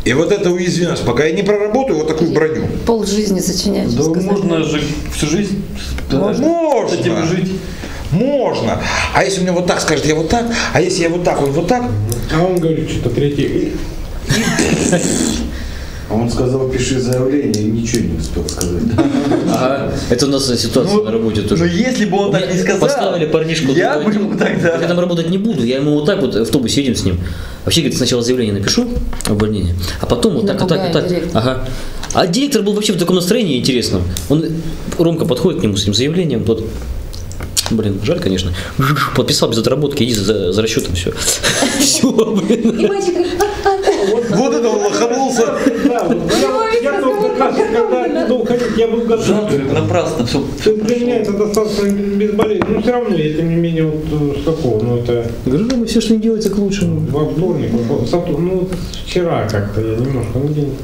И вот эта уязвимость, пока я не проработаю вот такую броню. Пол жизни сочинять. Да сказать. можно же всю жизнь да, Можно. с этим жить. Можно. А если мне вот так скажет, я вот так, а если я вот так, он вот так, А он говорит, что-то третье. А он сказал, пиши заявление, и ничего не успел сказать. Ага. Это у нас ситуация на работе Но тоже. если бы он так не сказал, Поставили парнишку. я бы ему тогда... Я там работать не буду, я ему вот так вот в автобусе едем с ним. Вообще, говорит, сначала заявление напишу о увольнении, а потом вот так, вот так, вот так. Ага. А директор был вообще в таком настроении интересном. Он, Ромка подходит к нему с этим заявлением, тот, блин, жаль, конечно, подписал без отработки, иди за, за расчетом, все. *laughs* Все, блин. И мальчик говорит, «А, а, вот это он лоханулся. Я, был готов. Жалко, напрасно все. Все для меня это достаточно безболезненно. Но все равно, я тем не менее, вот э, с какого, ну это Говорю, ну все, что не делается к лучшему. во вторник, ну вчера как-то я немножко, ну день,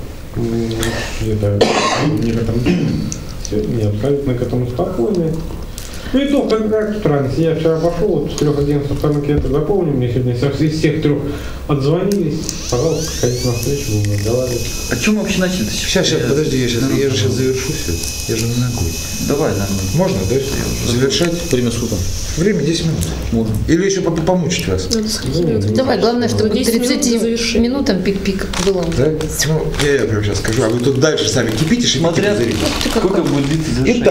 где-то, мне сегодня я абсолютно к этому спокойный. Ну и то, как, как странность. Я вчера пошел, вот с трех агентств фармакета запомнил, мне сегодня со- из всех трех отзвонились. Пожалуйста, приходите на встречу, будем разговаривать. О чем мы вообще начали? Сейчас, сейчас, подожди, я, сейчас, я же сейчас завершу все. Я же на ногой. Давай, нормально. Можно, да? Завершать? Время сколько? Время 10 минут. Можно. Или еще по- помучить вас? Давай, главное, чтобы к 10 минут до 30 завершения. минутам пик-пик было. Да? Ну, я, я прямо сейчас скажу, а вы тут дальше сами кипите, шипите, Смотря сколько будет длиться завершение.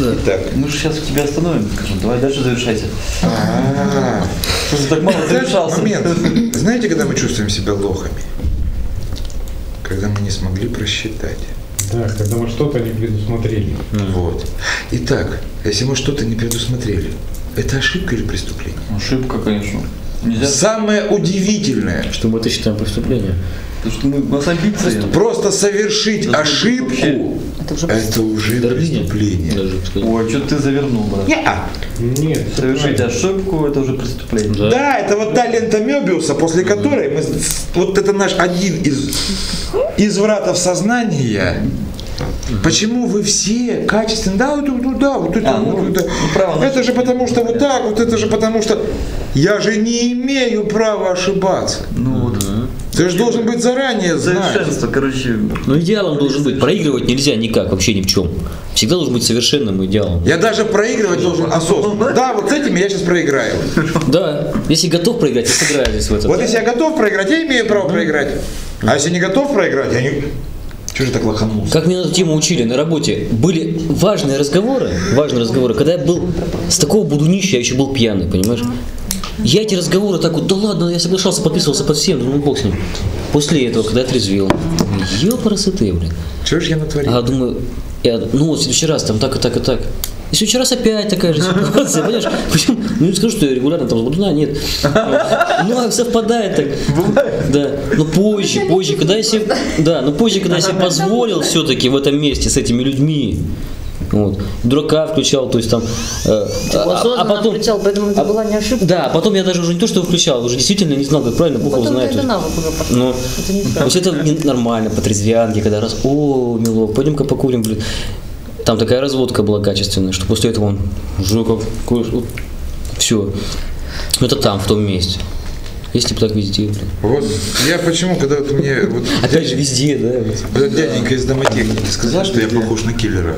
Итак, итак. Мы же сейчас тебя остановим, скажем, давай дальше завершайся. А, Что ты так мало Знаете, завершался? момент. Знаете, когда мы чувствуем себя лохами? Когда мы не смогли просчитать. Да, когда мы что-то не предусмотрели. Вот. Итак, если мы что-то не предусмотрели, это ошибка или преступление? Ошибка, конечно. Нельзя, Самое удивительное, Что мы это считаем преступлением. Потому что мы, у нас амбиции. просто совершить Это ошибку, Это уже это уже преступление. Сказать. Ой, что ты завернул, брат. Не-а. Нет, Совершить правильно. ошибку, это уже преступление. Да. Да, это вот та лента Мебиуса, после которой мы, вот это наш один из извратов сознания. Почему вы все качественно, да, вот, вот, да, вот это, А, ну, вот это. ну, право это же потому что вот так, вот это же потому что я же не имею права ошибаться. Ну. Ты же должен быть заранее знать. Совершенство, короче. Но идеалом должен быть. Проигрывать нельзя никак, вообще ни в чем. Всегда должен быть совершенным идеалом. Я даже проигрывать должен осознанно. Да, вот с этими я сейчас проиграю. Да, если готов проиграть, я сыграю здесь в это. Вот если я готов проиграть, я имею право проиграть. А если не готов проиграть, я не... Чего же так лоханулся? Как меня на эту тему учили на работе, были важные разговоры, важные разговоры, когда я был с такого будунища, я еще был пьяный, понимаешь? Я эти разговоры так вот, да ладно, я соглашался, подписывался под всем, думаю, бог с ним. После этого, когда я трезвел, ёпарасоты, блин. Чего же я натворил? А думаю, я, ну вот в следующий раз там так и так и так. И в следующий раз опять такая же ситуация, понимаешь? Причем, ну не скажу, что я регулярно там сбудна, нет. Ну, а совпадает так. Да. Но позже, позже, когда я себе, да, но позже, когда я себе позволил все-таки в этом месте с этими людьми, вот, дурака включал, то есть там, э, а, осознанно а потом, включал, поэтому это была не ошибка. да, а потом я даже уже не то, что включал, уже действительно не знал, как правильно, Бухов Потом знает. это то есть. навык уже пошел. Ну, Это не то есть это не- нормально, по трезвянке, когда раз, о, милок, пойдем-ка покурим, блин. Там такая разводка была качественная, что после этого он как, все. Это там, в том месте. Если бы так везде, блин. Вот я почему, когда вот мне вот Опять же, везде, да. вот. этот дяденька из домотехники сказал, что я похож на киллера.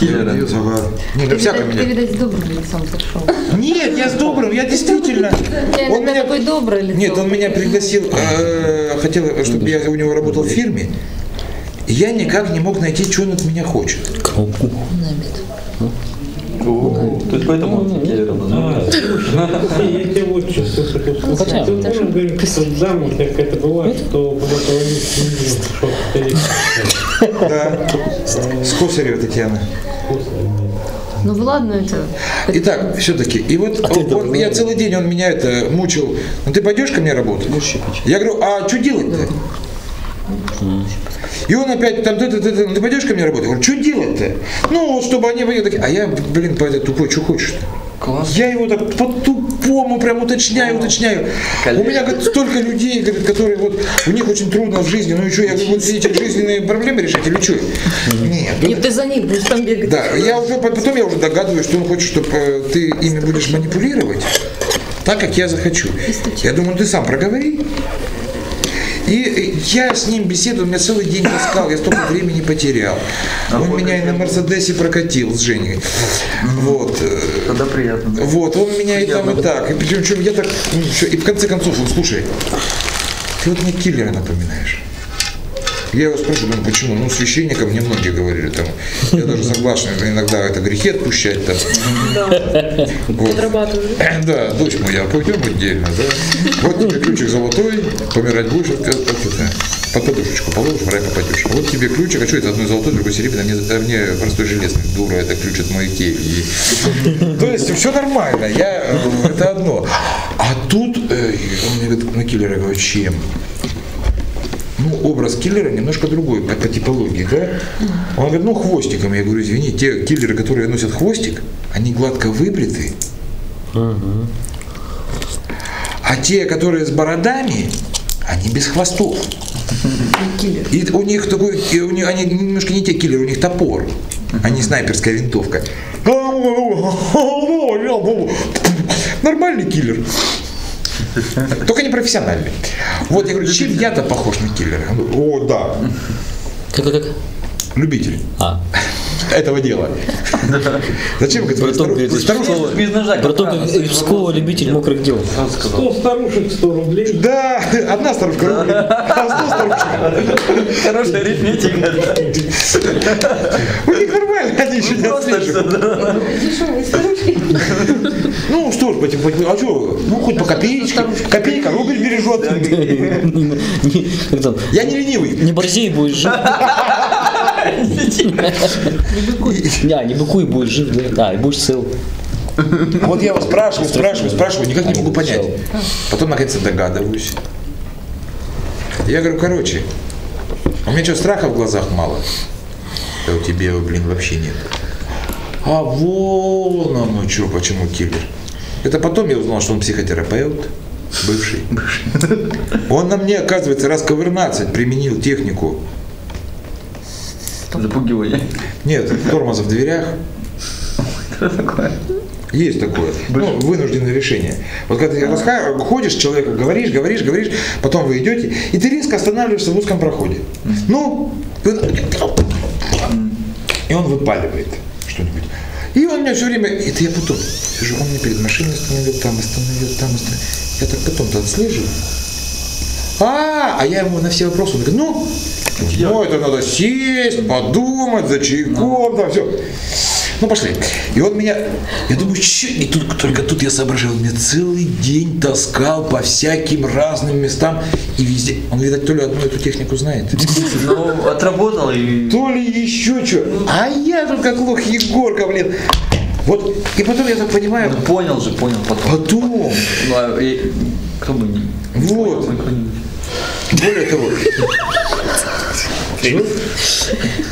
Ага. Не, ну Ты, всяко видать, ты, меня. видать, с добрым лицом зашел. Нет, я с добрым, я действительно. *laughs* Он меня- такой добрый лицо. Нет, он меня пригласил, э, хотел, чтобы я у него работал в фирме. Я никак не мог найти, что он от меня хочет. Кнопку. О, Есть поэтому он. Не, я тебе вот что хотел сказать. хотя Ты бы. можешь говорить, что замуж, как это бывает, что шел в Да. С Косарева Татьяна. Ну ладно, это... Итак, все-таки, и вот А он- добрый. я целый день он меня это мучил. Ну ты пойдешь ко мне работать? Я говорю, а что делать-то? И он опять там, ты, ты, ты, ты, ну, ты пойдешь ко мне работать? Я говорю, что делать-то? Ну, вот чтобы они были такие, а я, блин, по этой тупой, что хочешь-то? Класс. Я его так по-тупому прям уточняю, уточняю. У меня говорит, столько людей, говорит, которые вот, у них очень трудно в жизни, ну и что, я говорю, вот все эти жизненные проблемы решать или что? Нет, ну, Нет, ты за них будешь там бегать. да, я уже потом я уже догадываюсь, что он хочет, чтобы э, ты ими будешь манипулировать так, как я захочу. Я думаю, ты сам проговори. И э, я с ним беседовал, он меня целый день таскал, я столько времени потерял. Он меня и на Мерседесе прокатил с Женей. Вот. э, Тогда приятно. Вот, он меня и там, и так. И причем, я так, ну, и в конце концов, он, слушай, ты вот мне киллера напоминаешь. Я его спрашиваю, думаю, почему? Ну, священникам мне многие говорили, там, я даже согласен, иногда это грехи отпущать, там. Вот. Подрабатывали. *clears throat* Да, дочь моя, пойдем отдельно, да? Вот тебе ключик золотой, помирать будешь, под подушечку положишь, в рай попадешь. Вот тебе ключик, а что это одной золотой, другой серебряный, а мне, а мне простой железный, дура, это ключ от моей кельи. *laughs* То есть все нормально, я, э, это одно. А тут, э, он мне говорит, на киллера, говорю, чем? Ну, образ киллера немножко другой по, по типологии, да? Он говорит, ну, хвостиком. Я говорю, извини, те киллеры, которые носят хвостик, они гладко выбриты, а те, которые с бородами, они без хвостов. И у них такой, и у них, они немножко не те киллеры, у них топор. а не снайперская винтовка. Нормальный киллер. Только не профессиональный. Вот я говорю, чем я-то похож на киллера? О, да. Как, как, как? Любитель А, этого дела. Зачем говорит, браток, Пскова любитель мокрых дел. Сразу сказал. 100 старушек, 100 рублей. Да, одна старушка рубль, а старушек. Хорошая арифметика. У них нормально, они еще не отслеживают. Ну что ж, а что, ну хоть по копеечке, копейка рубль бережет. *laughs* Я не ленивый. Не борзей будешь жив. *laughs* Не, не быкуй, будешь жив, да. Да, и будешь цел. Вот я его спрашиваю, спрашиваю, спрашиваю, никак не могу понять. Потом наконец-то догадываюсь. Я говорю, короче, у меня что, страха в глазах мало? Да у тебя его, блин, вообще нет. А вон оно что, почему киллер. Это потом я узнал, что он психотерапевт, бывший. Он на мне, оказывается, раз ковырнадцать применил технику. Запугивание. Нет, тормоза в дверях. Что такое? Есть такое. Ну, вынужденное решение. Вот когда ты раска- ходишь с человеком, говоришь, говоришь, говоришь, потом вы идете, и ты резко останавливаешься в узком проходе. Ну, и он выпаливает что-нибудь. И он меня все время, это я потом сижу, он меня перед машиной остановил, там остановил, там остановил. Я так потом-то отслеживаю. А, а я ему на все вопросы, он говорит, ну, ну, это надо сесть, подумать, за чайком, там все. Ну, пошли. И он меня, я думаю, че, и тут, только тут я соображал, он меня целый день таскал по всяким разным местам и везде. Он, видать, то ли одну эту технику знает, Ну, отработал и... то ли еще что. А я тут как лох Егорка, блин. Вот, и потом я так понимаю, Ну, понял же, понял потом. потом, Ну, а я- кто бы не... вот, более того,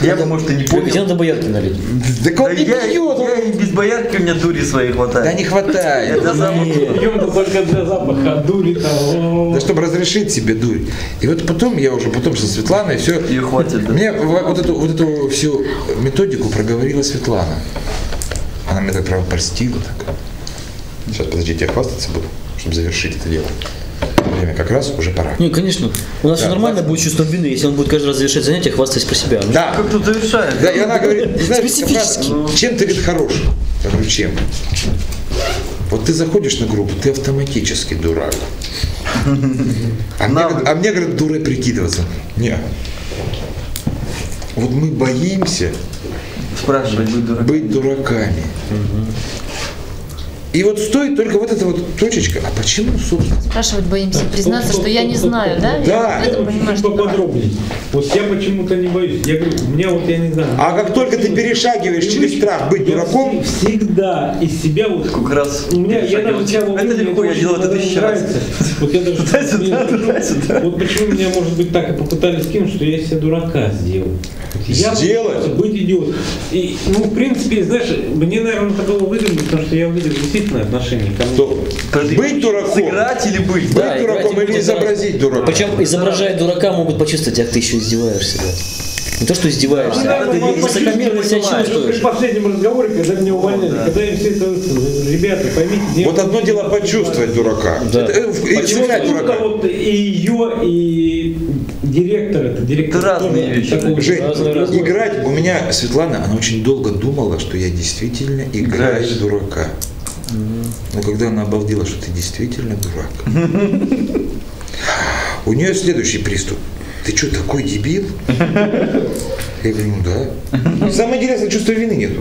Я бы, может, и не Где понял. надо боярки налить? так Да он не я, пьет, я и без боярки у меня дури своей хватает. да не хватает. Это самое- Пьем-то только для запаха, а дури того. Да чтобы разрешить себе дурь. И вот потом я уже потом со Светланой все. Ее хватит, да. Мне вот эту, вот эту всю методику проговорила Светлана. Она меня так прям простила так. Сейчас, подождите, я хвастаться буду, чтобы завершить это дело. Время как раз уже пора. Не, конечно. У нас Да, все нормально будет чувство вины, если он будет каждый раз завершать занятие, хвастаясь про себя. Ну, Да, Как тут завершает? да, и она говорит, знаешь, Специфически. фраза, чем ты говорит, хорош? Я говорю, чем? Вот ты заходишь на группу, ты автоматически дурак. А мне, говорит, а мне говорят, дурой прикидываться. Не. Вот мы боимся Спрашивать будет дурак. быть дураками. И вот стоит только вот эта вот точечка. А почему, собственно? Спрашивать боимся, признаться, что я не знаю, да? Да. Я это понимаю, что поподробнее. Вот я почему-то не боюсь. Я говорю, у меня вот я не знаю. А как только ты перешагиваешь через страх быть Я дураком, вс- всегда из себя вот Сколько раз у меня, я даже вот, Это легко, я делал это тысячу раз. нравится. Вот я даже. Вот почему меня, может быть, так и попытались кинуть, что я себя дурака сделал. Я Сделать? быть идиотом. И, ну, в принципе, знаешь, мне, наверное, это было выгодно, потому что я увидел действительно отношение ко мне. то быть дураком, Сыграть или быть? быть Да, дураком или изобразить дурака. Причем, изображая дурака, могут почувствовать, как ты еще издеваешься. Да. Не то, что издеваешься, а ты высокомерно себя чувствуешь. При последнем разговоре, когда меня увольняли, когда я все это, ребята, поймите, я Вот одно дело почувствовать дурака. Да. Это, э, Почему дурака. вот и ее, и директор, это директор. Это разные вещи. Жень, Разные, разные. играть, у меня Светлана, она очень долго думала, что я действительно играю Играешь. дурака. Но когда она обалдела, что ты действительно дурак, у нее следующий приступ. Ты что, такой дебил? Я говорю, ну да. *laughs* Самое интересное, чувства вины нету.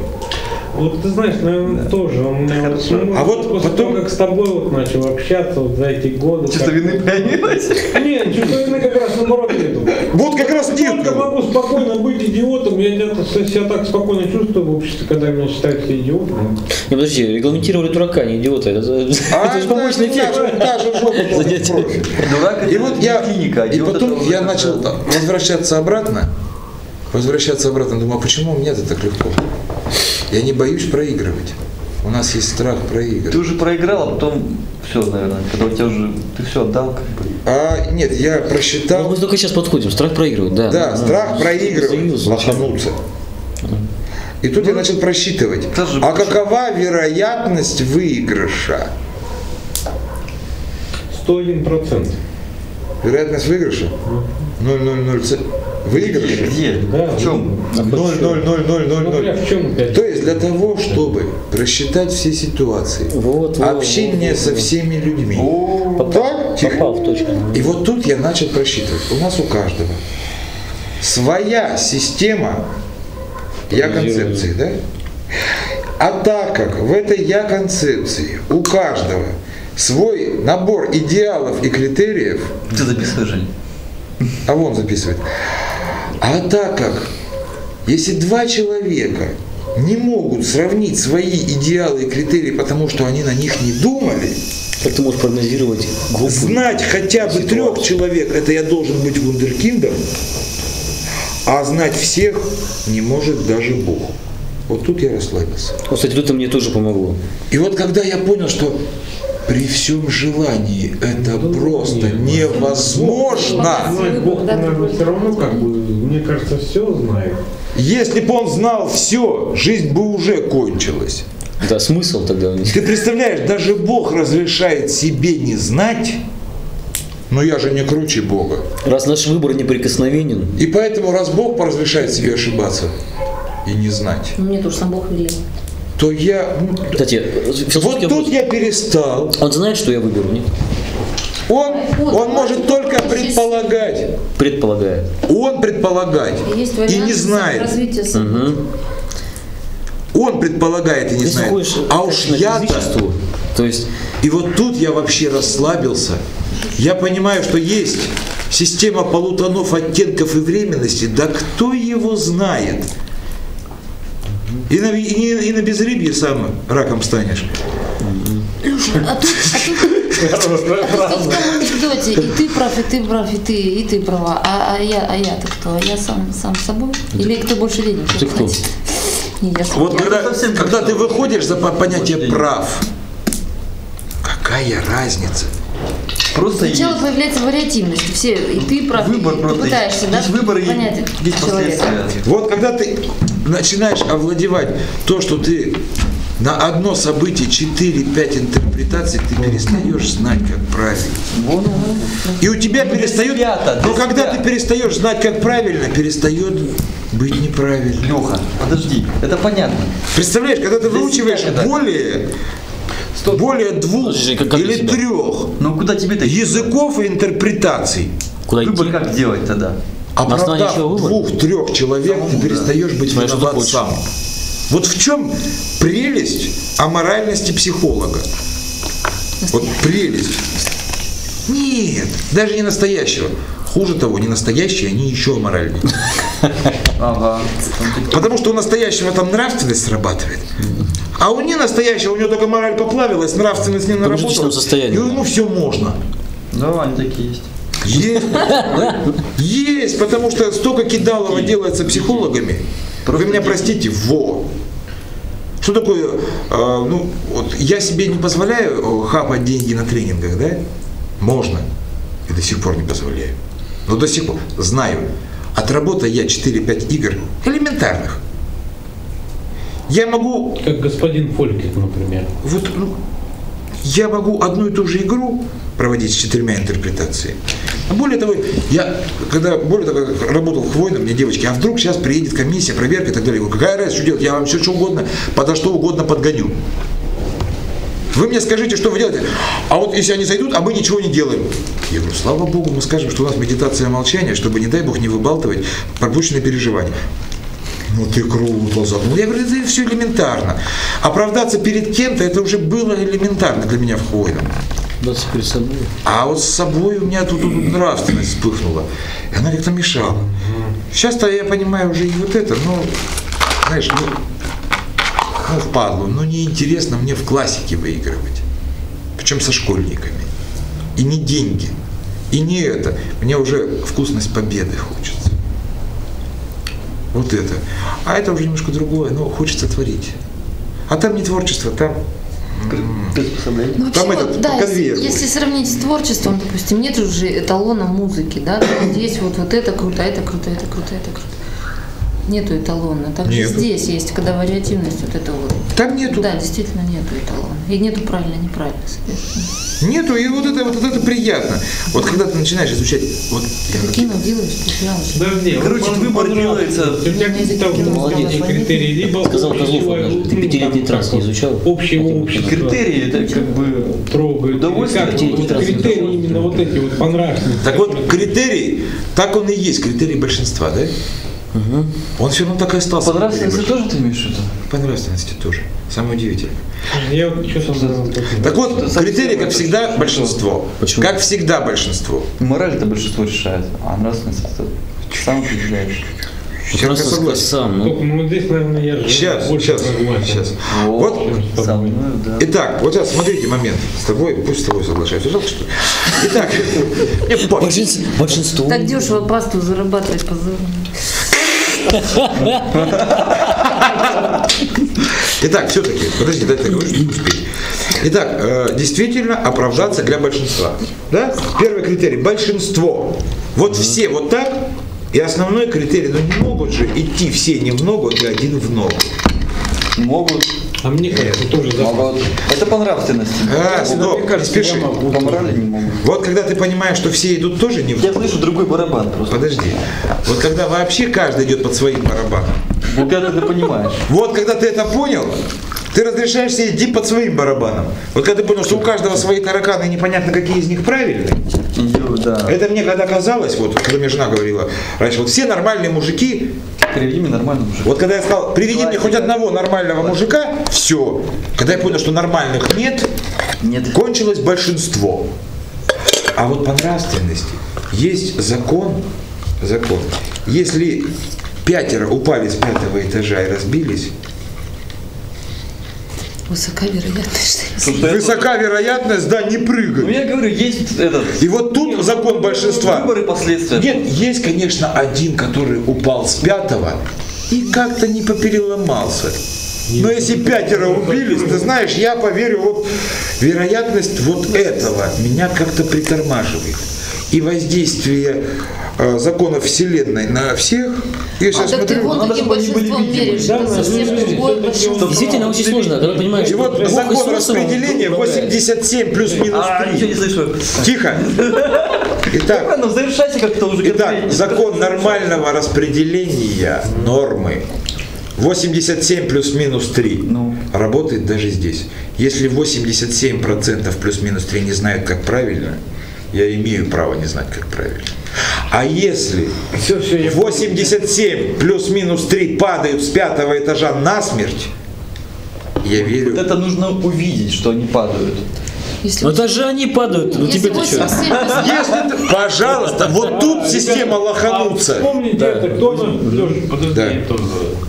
Вот ты знаешь, наверное, тоже. Он меня вот, ну, А вот после потом- того, как с тобой вот начал общаться вот за эти годы. Чувство как- вины появилось? *laughs* Нет, чувство вины как раз наоборот нету. Вот как раз Я нет. только могу спокойно быть идиотом, я где-то себя так спокойно чувствую в обществе, когда меня считают все идиотом. Не, подожди, регламентировали дурака, не идиота. Это, *laughs* А, это же побочный да, эффект. Дурак И вот я, клиника, и потом я начал возвращаться обратно, возвращаться обратно, думаю, а почему мне-то так легко? Я не боюсь проигрывать. У нас есть страх Ты проигрывать. уже проиграл, а потом все, наверное, когда у тебя уже, ты все отдал, как бы. А нет, я Ну, просчитал. мы только сейчас подходим, страх проигрывать, да. Да, Ну, страх ну, проигрывать, союз. лохануться. И тут я начал просчитывать, Это а какова вероятность выигрыша? 101%. Вероятность выигрыша? 0,00 Выигрыш? Где? Да, В чем? Ну, бля, 0,00000. в чем? То есть для того, чтобы просчитать все ситуации, Вот, общение вот, со всеми людьми. Попал, Так? Тихо. попал в точку. И вот тут я начал просчитывать. У нас у каждого своя система я-концепции, да? А так как в этой я-концепции у каждого свой набор идеалов и критериев, Ты записываешь, Жень? а вон записывает, а так как если два человека не могут сравнить свои идеалы и критерии, потому что они на них не думали, Как ты можешь прогнозировать группу? Знать хотя бы трех человек, это я должен быть вундеркиндом, а знать всех не может даже Бог. Вот тут я расслабился. Вот, кстати, тут мне тоже помогло. И вот когда я понял, что при всем желании это просто невозможно. Знать Бог, наверное, все равно, как бы, мне кажется, все знает. Если бы он знал все, жизнь бы уже кончилась. Да, смысл тогда. Ты представляешь, даже Бог разрешает себе не знать, но я же не круче Бога. Раз наш выбор неприкосновенен, И поэтому, раз Бог разрешает себе ошибаться и не знать, Ну, Мне тоже сам Бог велел. То я... кстати, Вот тут вопрос. я перестал. Он знает, что я выберу, нет? Он, он может только предполагать. Предполагает. Он предполагать Есть и не знает. Мгм. Он предполагает и не Если знает. А уж я-то... то есть И вот тут я вообще расслабился. Я понимаю, что есть система полутонов, оттенков и временности. Да кто его знает? И на, и, не- и на безрыбье сам раком станешь. А тут, а тут, а тут в том анекдоте, и ты прав, и ты прав, и ты, и ты права. А, а я, а я-то кто? А я сам, сам собой? Или кто больше денег? Ты кто? Не, я. Вот когда, когда ты выходишь за по- понятие прав, какая разница? Просто Сначала есть. появляется вариативность, все, и ты прав, выбор ты просто пытаешься, есть. да, есть выбор понять есть последствия. Вот когда ты начинаешь овладевать то, что ты на одно событие 4-5 интерпретаций ты перестаешь знать, как правильно. И у тебя перестает... Но когда ты перестаешь знать, как правильно, перестает быть неправильно. Леха, подожди, это понятно. Представляешь, когда ты выучиваешь более 100... более двух Подожди, как, как или трех ну, куда тебе языков и интерпретаций. Куда идти? как делать тогда? А Оправдав двух-трех человек, Самому, ты перестаешь да. быть Знаешь, виноват сам. Вот в чем прелесть аморальности психолога? Вот прелесть. Нет, даже не настоящего. Хуже того, не настоящие, они еще аморальнее. *laughs* Ага. Потому что у настоящего там нравственность срабатывает. А у не настоящего, у него только мораль поплавилась, нравственность не наработала. состоянии. И ему все можно. Да, они такие есть. Есть. Есть, потому что столько кидалово делается психологами. Вы меня простите, во. Что такое, э, ну, вот я себе не позволяю э, хапать деньги на тренингах, да? Можно. И до сих пор не позволяю. Но до сих пор знаю. Отработаю я 4-5 игр элементарных. Я могу Как господин Фолькет, например. вот ну, я могу одну и ту же игру проводить с четырьмя интерпретациями. А более того, я, когда более того, работал в Хвойном, мне девочки, а вдруг сейчас приедет комиссия, проверка и так далее. Я говорю, какая разница, что делать? Я вам все что угодно, подо что угодно подгоню. Вы мне скажите, что вы делаете. А вот если они зайдут, а мы ничего не делаем. Я говорю, слава Богу, мы скажем, что у нас медитация молчания, чтобы, не дай Бог, не выбалтывать пропущенные переживания. Ну ты круто загнул. Я говорю, это все элементарно. Оправдаться перед кем-то, это уже было элементарно для меня в Хвойном. Да, перед собой. А вот с собой у меня тут, тут нравственность вспыхнула. И она как-то мешала. Сейчас-то я понимаю уже и вот это, но, знаешь, ну, ну впадлу, ну неинтересно мне в классике выигрывать. Причем со школьниками. И не деньги. И не это. Мне уже вкусность победы хочется. Вот это. А это уже немножко другое, но хочется творить. А там не творчество, там. Ну, Там вообще, этот, вот, да, конвейер если, если сравнить с творчеством, допустим, нет уже эталона музыки, да, есть вот, вот это круто, это круто, это круто, это круто. Нету эталона. Так же Нету. здесь есть, когда вариативность вот это вот. Там нету. Да, действительно нету эталона. И нету правильно, неправильно, соответственно. Нету, и вот это, вот это приятно. Вот когда ты начинаешь изучать, вот Ты кино делаешь, ты делаешь. Подожди, Короче, вот выбор делается. У тебя какие-то молодец. внутренние критерии, либо Сказал Козлов однажды, ты ну, пятилетний транс не вот, изучал? Общего общества. Критерии это как бы трогают. Удовольствие вот критерии именно вот эти вот понравственности. Так вот, критерий, так он и есть, критерий большинства, да? Он все равно так и остался. по нравственности критерий тоже ты имеешь в виду? По нравственности тоже. Самое удивительное. Я вот что-то... Так вот, совсем критерий, как это всегда, что? большинство. Почему? Как всегда, большинство. Мораль это большинство решает, а нравственность это сам определяешь. Я Просто согласен. сам, ну, Только, ну, здесь, наверное, я Сейчас, больше сейчас, прагматик. сейчас. Вот, Вот, со мной, да. итак, вот сейчас смотрите момент. С тобой, пусть с тобой соглашаюсь. Жалко, что ли? Итак, *laughs* мне большинство. Так дешево пасту зарабатывать позорно. Итак, все-таки, подожди, дай говорю, чтобы успеть. Итак, э, действительно оправдаться для большинства. Да? Первый критерий – большинство. Вот все вот так, и основной критерий, ну не могут же идти все немного и один в ногу. Могут, А мне кажется, тоже запас. могут. Это по нравственности. А, стоп, не спеши. По морали не могут. Вот когда ты понимаешь, что все идут тоже не в Я слышу другой барабан просто. Подожди. Вот когда вообще каждый идет под своим барабаном. Вот когда ты понимаешь. Вот когда ты это понял, ты разрешаешь себе идти под своим барабаном. Вот когда ты понял, что у каждого свои тараканы, непонятно, какие из них правильные. Да. Это мне когда казалось, вот когда мне жена говорила раньше, вот все нормальные мужики, Переведи мне нормально уже. вот когда я сказал, приведи мне хоть одного нормального мужика, все. Когда я понял, что нормальных нет, Нет. кончилось большинство. А вот по нравственности есть закон, закон. Если пятеро упали с пятого этажа и разбились, Высока вероятность, что высока вероятность, да, не Ну прыгать. я говорю, есть этот И вот тут закон большинства. выбор и последствия. Нет, есть, конечно, один, который упал с пятого и как-то не попереломался. Но если пятеро убились, ты знаешь, я поверю, вот вероятность вот этого меня как-то притормаживает. И воздействие э, законов Вселенной на всех, я А сейчас так ты смотрю, надо, чтобы они были видимы. Да, да. Действительно очень сложно, когда понимаешь, и вот закон распределения вам помогает. 87 плюс-минус А, ничего не 3. слышу. Тихо. *laughs* Итак, Ладно, завершайте как-то уже. Итак, закон нормального распределения нормы 87 плюс-минус 3 Ну. работает даже здесь. Если 87% плюс-минус 3 не знают, как правильно, я имею право не знать, как правильно. А если Все, все, я 87 плюс-минус 3 падают с пятого этажа насмерть, я верю. Вот это нужно увидеть, что они падают. Если Ну это же они падают, ну если тебе-то что? 87 *laughs* Если пожалуйста, вот тут система лохануться. Помните это, кто подожди,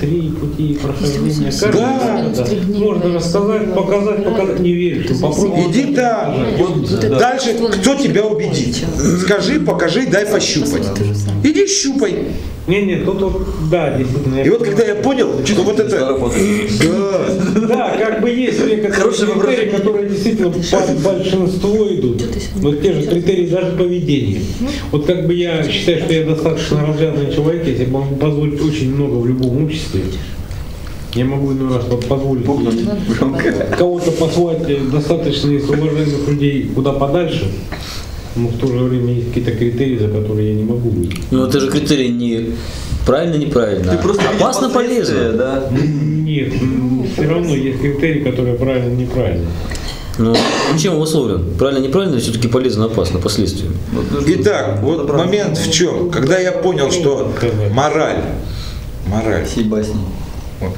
три пути прохождения каждый Можно рассказать, показать, показать, не попробуй. Иди там. Дальше. кто тебя убедит? Скажи, покажи, дай пощупать. Иди щупай. Не, не, тут вот, да, действительно. я И вот когда я понял, что вот это... Да. Да, как бы есть некоторые которые действительно большинство идут. Вот те же критерии даже поведения. Вот как бы я считаю, что я достаточно разрядный человек, если могу позволить очень много в любом обществе. Я могу иной раз позволить кого-то послать э, достаточно из уважаемых людей куда подальше, но в то же время есть какие-то критерии, за которые я не могу выйти. Ну это же критерий не правильно, неправильно. Ты просто Опасно, полезно. да. Нет, все равно есть критерии, которые правильно неправильно. Ну, чем обусловлен? Правильно, неправильно, или все-таки полезно, опасно, последствия? Итак, вот момент в чем? Когда я понял, что мораль, мораль,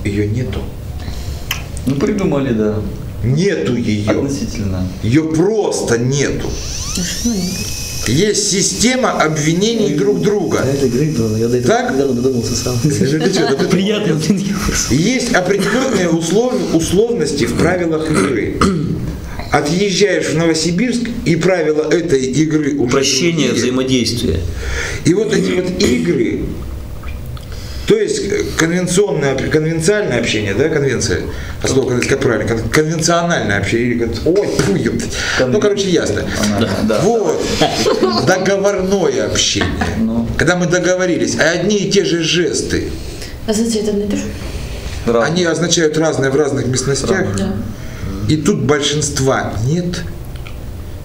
ее нету. Ну придумали, да. Нету ее. Относительно. Ее просто нету. Есть система обвинений друг друга. Это игры, я до Так? недавно додумался сам. Приятно. *laughs* Есть определенные услов- условности в правилах игры. Отъезжаешь в Новосибирск, и правила этой игры уже Упрощение другие. взаимодействия. И вот эти вот игры, то есть э, конвенционное, конвенциальное общение, да, конвенция, а слово как правильно, кон- конвенциональное общение, или ой, фу, ну, короче, ясно. Она, да. Вот, договорное общение. Ну. Когда мы договорились, а одни и те же жесты А знаете, это же? Они означают разные в разных местностях. И тут большинства нет.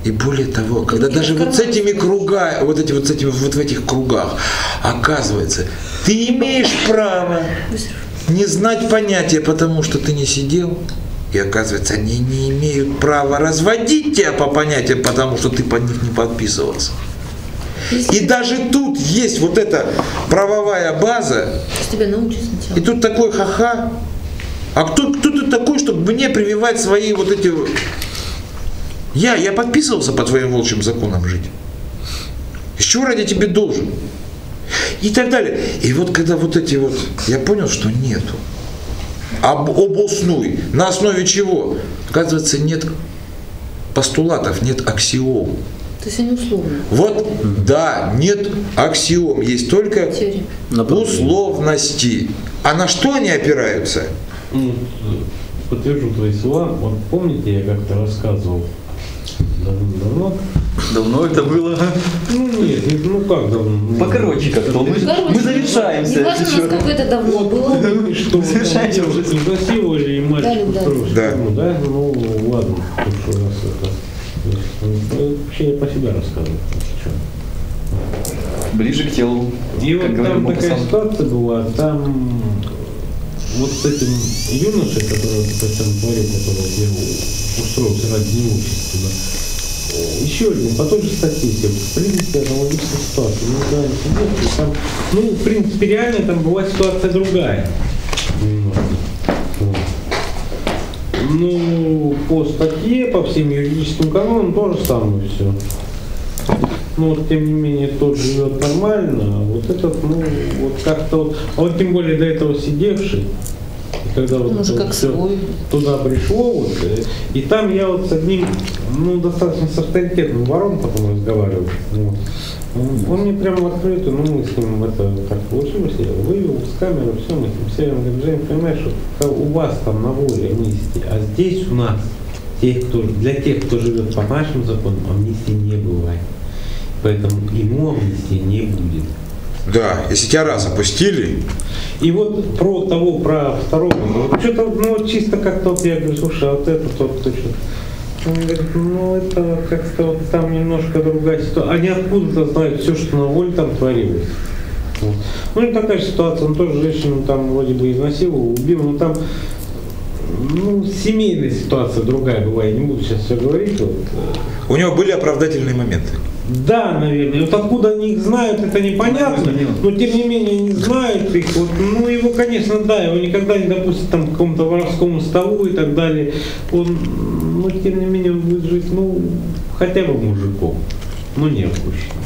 И более того, когда даже вот с этими кругами, вот эти вот с этими вот в этих кругах, оказывается, ты имеешь право не знать понятия, потому что ты не сидел. И оказывается, они не имеют права разводить тебя по понятиям, потому что ты под них не подписывался. И даже тут есть вот эта правовая база, и тут такой ха-ха. А кто, кто ты такой, чтобы мне прививать свои вот эти... Я, я подписывался по твоим волчьим законам жить. Из чего ради тебе должен? И так далее. И вот когда вот эти вот... Я понял, что нету. Об, обоснуй. На основе чего? Оказывается, нет постулатов, нет аксиом. То есть они условно. Вот, да, нет аксиом, есть только Теория. условности. А на что они опираются? Ну, подтвержу твои слова. Вот помните, я как-то рассказывал давно-давно. Давно это было. Ну нет, не- ну как давно? Ну, Покороче как-то. Мы, Короче, мы завершаемся. Не важно, насколько это давно было. Что Совершайте уже. изнасиловали и мальчик Да, да. устроил Да. да? Ну ладно, в прошлый раз это. ну, Вообще я по себе рассказываю. Ближе к телу. И вот там такая ситуация была, там вот с этим юношей, который вот это там творил, который устроился ради неимущества, э, еще один, по той же статистике, в принципе, аналогичная ситуация. Ну, да, и там, ну, в принципе, реально там была ситуация другая. Ну, по статье, по всем юридическим канонам то же самое все. Ну, вот, тем не менее, тот живет нормально, а вот этот, ну, вот как-то вот, а вот тем более до этого сидевший, когда вот уже это как всё свой. туда пришло, вот, э, и там я вот с одним, ну, достаточно с авторитетным вором потом разговаривал, вот. Он- мне прямо в открытую, ну, мы с ним это как получилось, я вывел с камеры, все, мы с ним сели, он говорит, Жень, понимаешь, вот у вас там на воле амнистия, а здесь у нас, тех, кто, для тех, кто живет по нашим законам, амнистии не бывает. Поэтому ему амнистии не будет. Да, если тебя раз опустили, И вот про того, про второго, вот что-то, ну вот чисто как-то вот я говорю, слушай, а вот это тот, кто что Он говорит, ну это как-то вот там немножко другая ситуация. Они откуда-то знают все, что на воле там творилось. Вот. Ну и такая ситуация, он тоже женщину там вроде бы изнасиловал, убил, но там ну, семейная ситуация другая была, я не буду сейчас все говорить. Вот. у него были оправдательные моменты. Да, наверное. Вот откуда они их знают, это непонятно. Но тем не менее они знают их. Вот, ну его, конечно, да, его никогда не допустят там к какому-то воровскому столу и так далее. Он, ну тем не менее, он будет жить, ну, хотя бы мужиком, но не опущенным.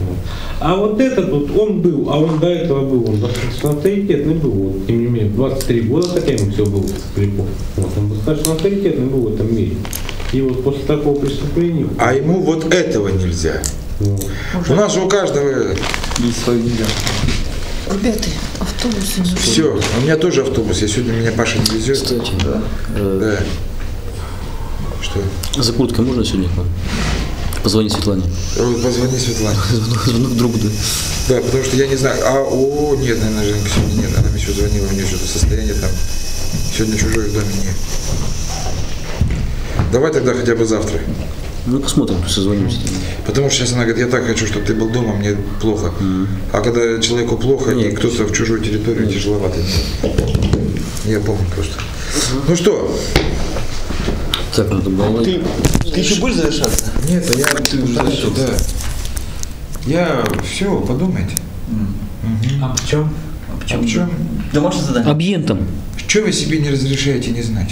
Вот. А вот этот вот, он был, а он до этого был, он достаточно авторитетный был, вот, тем не менее, 23 года, хотя ему все было Соколяков. Вот, он достаточно авторитетный был в этом мире. И вот после такого преступления, А ему вот этого нельзя. вот, У нас же у каждого Есть свое нельзя. Ребята, автобус не все. У меня тоже автобус. Я сегодня меня Паша не везет. Кстати, э, Да. Что? за курткой можно сегодня к нам? Позвони Светлане. Вот Позвони Светлане. *laughs* Звонок, другу, да. Да, потому что я не знаю. А, о, нет, наверное, Женька сегодня нет. Она мне еще звонила, у нее что-то состояние там. Сегодня чужой в доме нет. Давай тогда хотя бы завтра. Ну, посмотрим, созвонимся. Потому что сейчас она говорит, я так хочу, чтобы ты был дома, мне плохо. А когда человеку плохо, и Нет. кто-то в чужую территорию, тяжеловато. Я помню просто. Ну что, Так, надо было... Ты, ты еще будешь завершаться? нет, а я ты уже да. Я все, подумайте. А в чем? А в чем? Домашнее задание. Абьентом. Что вы себе не разрешаете не знать?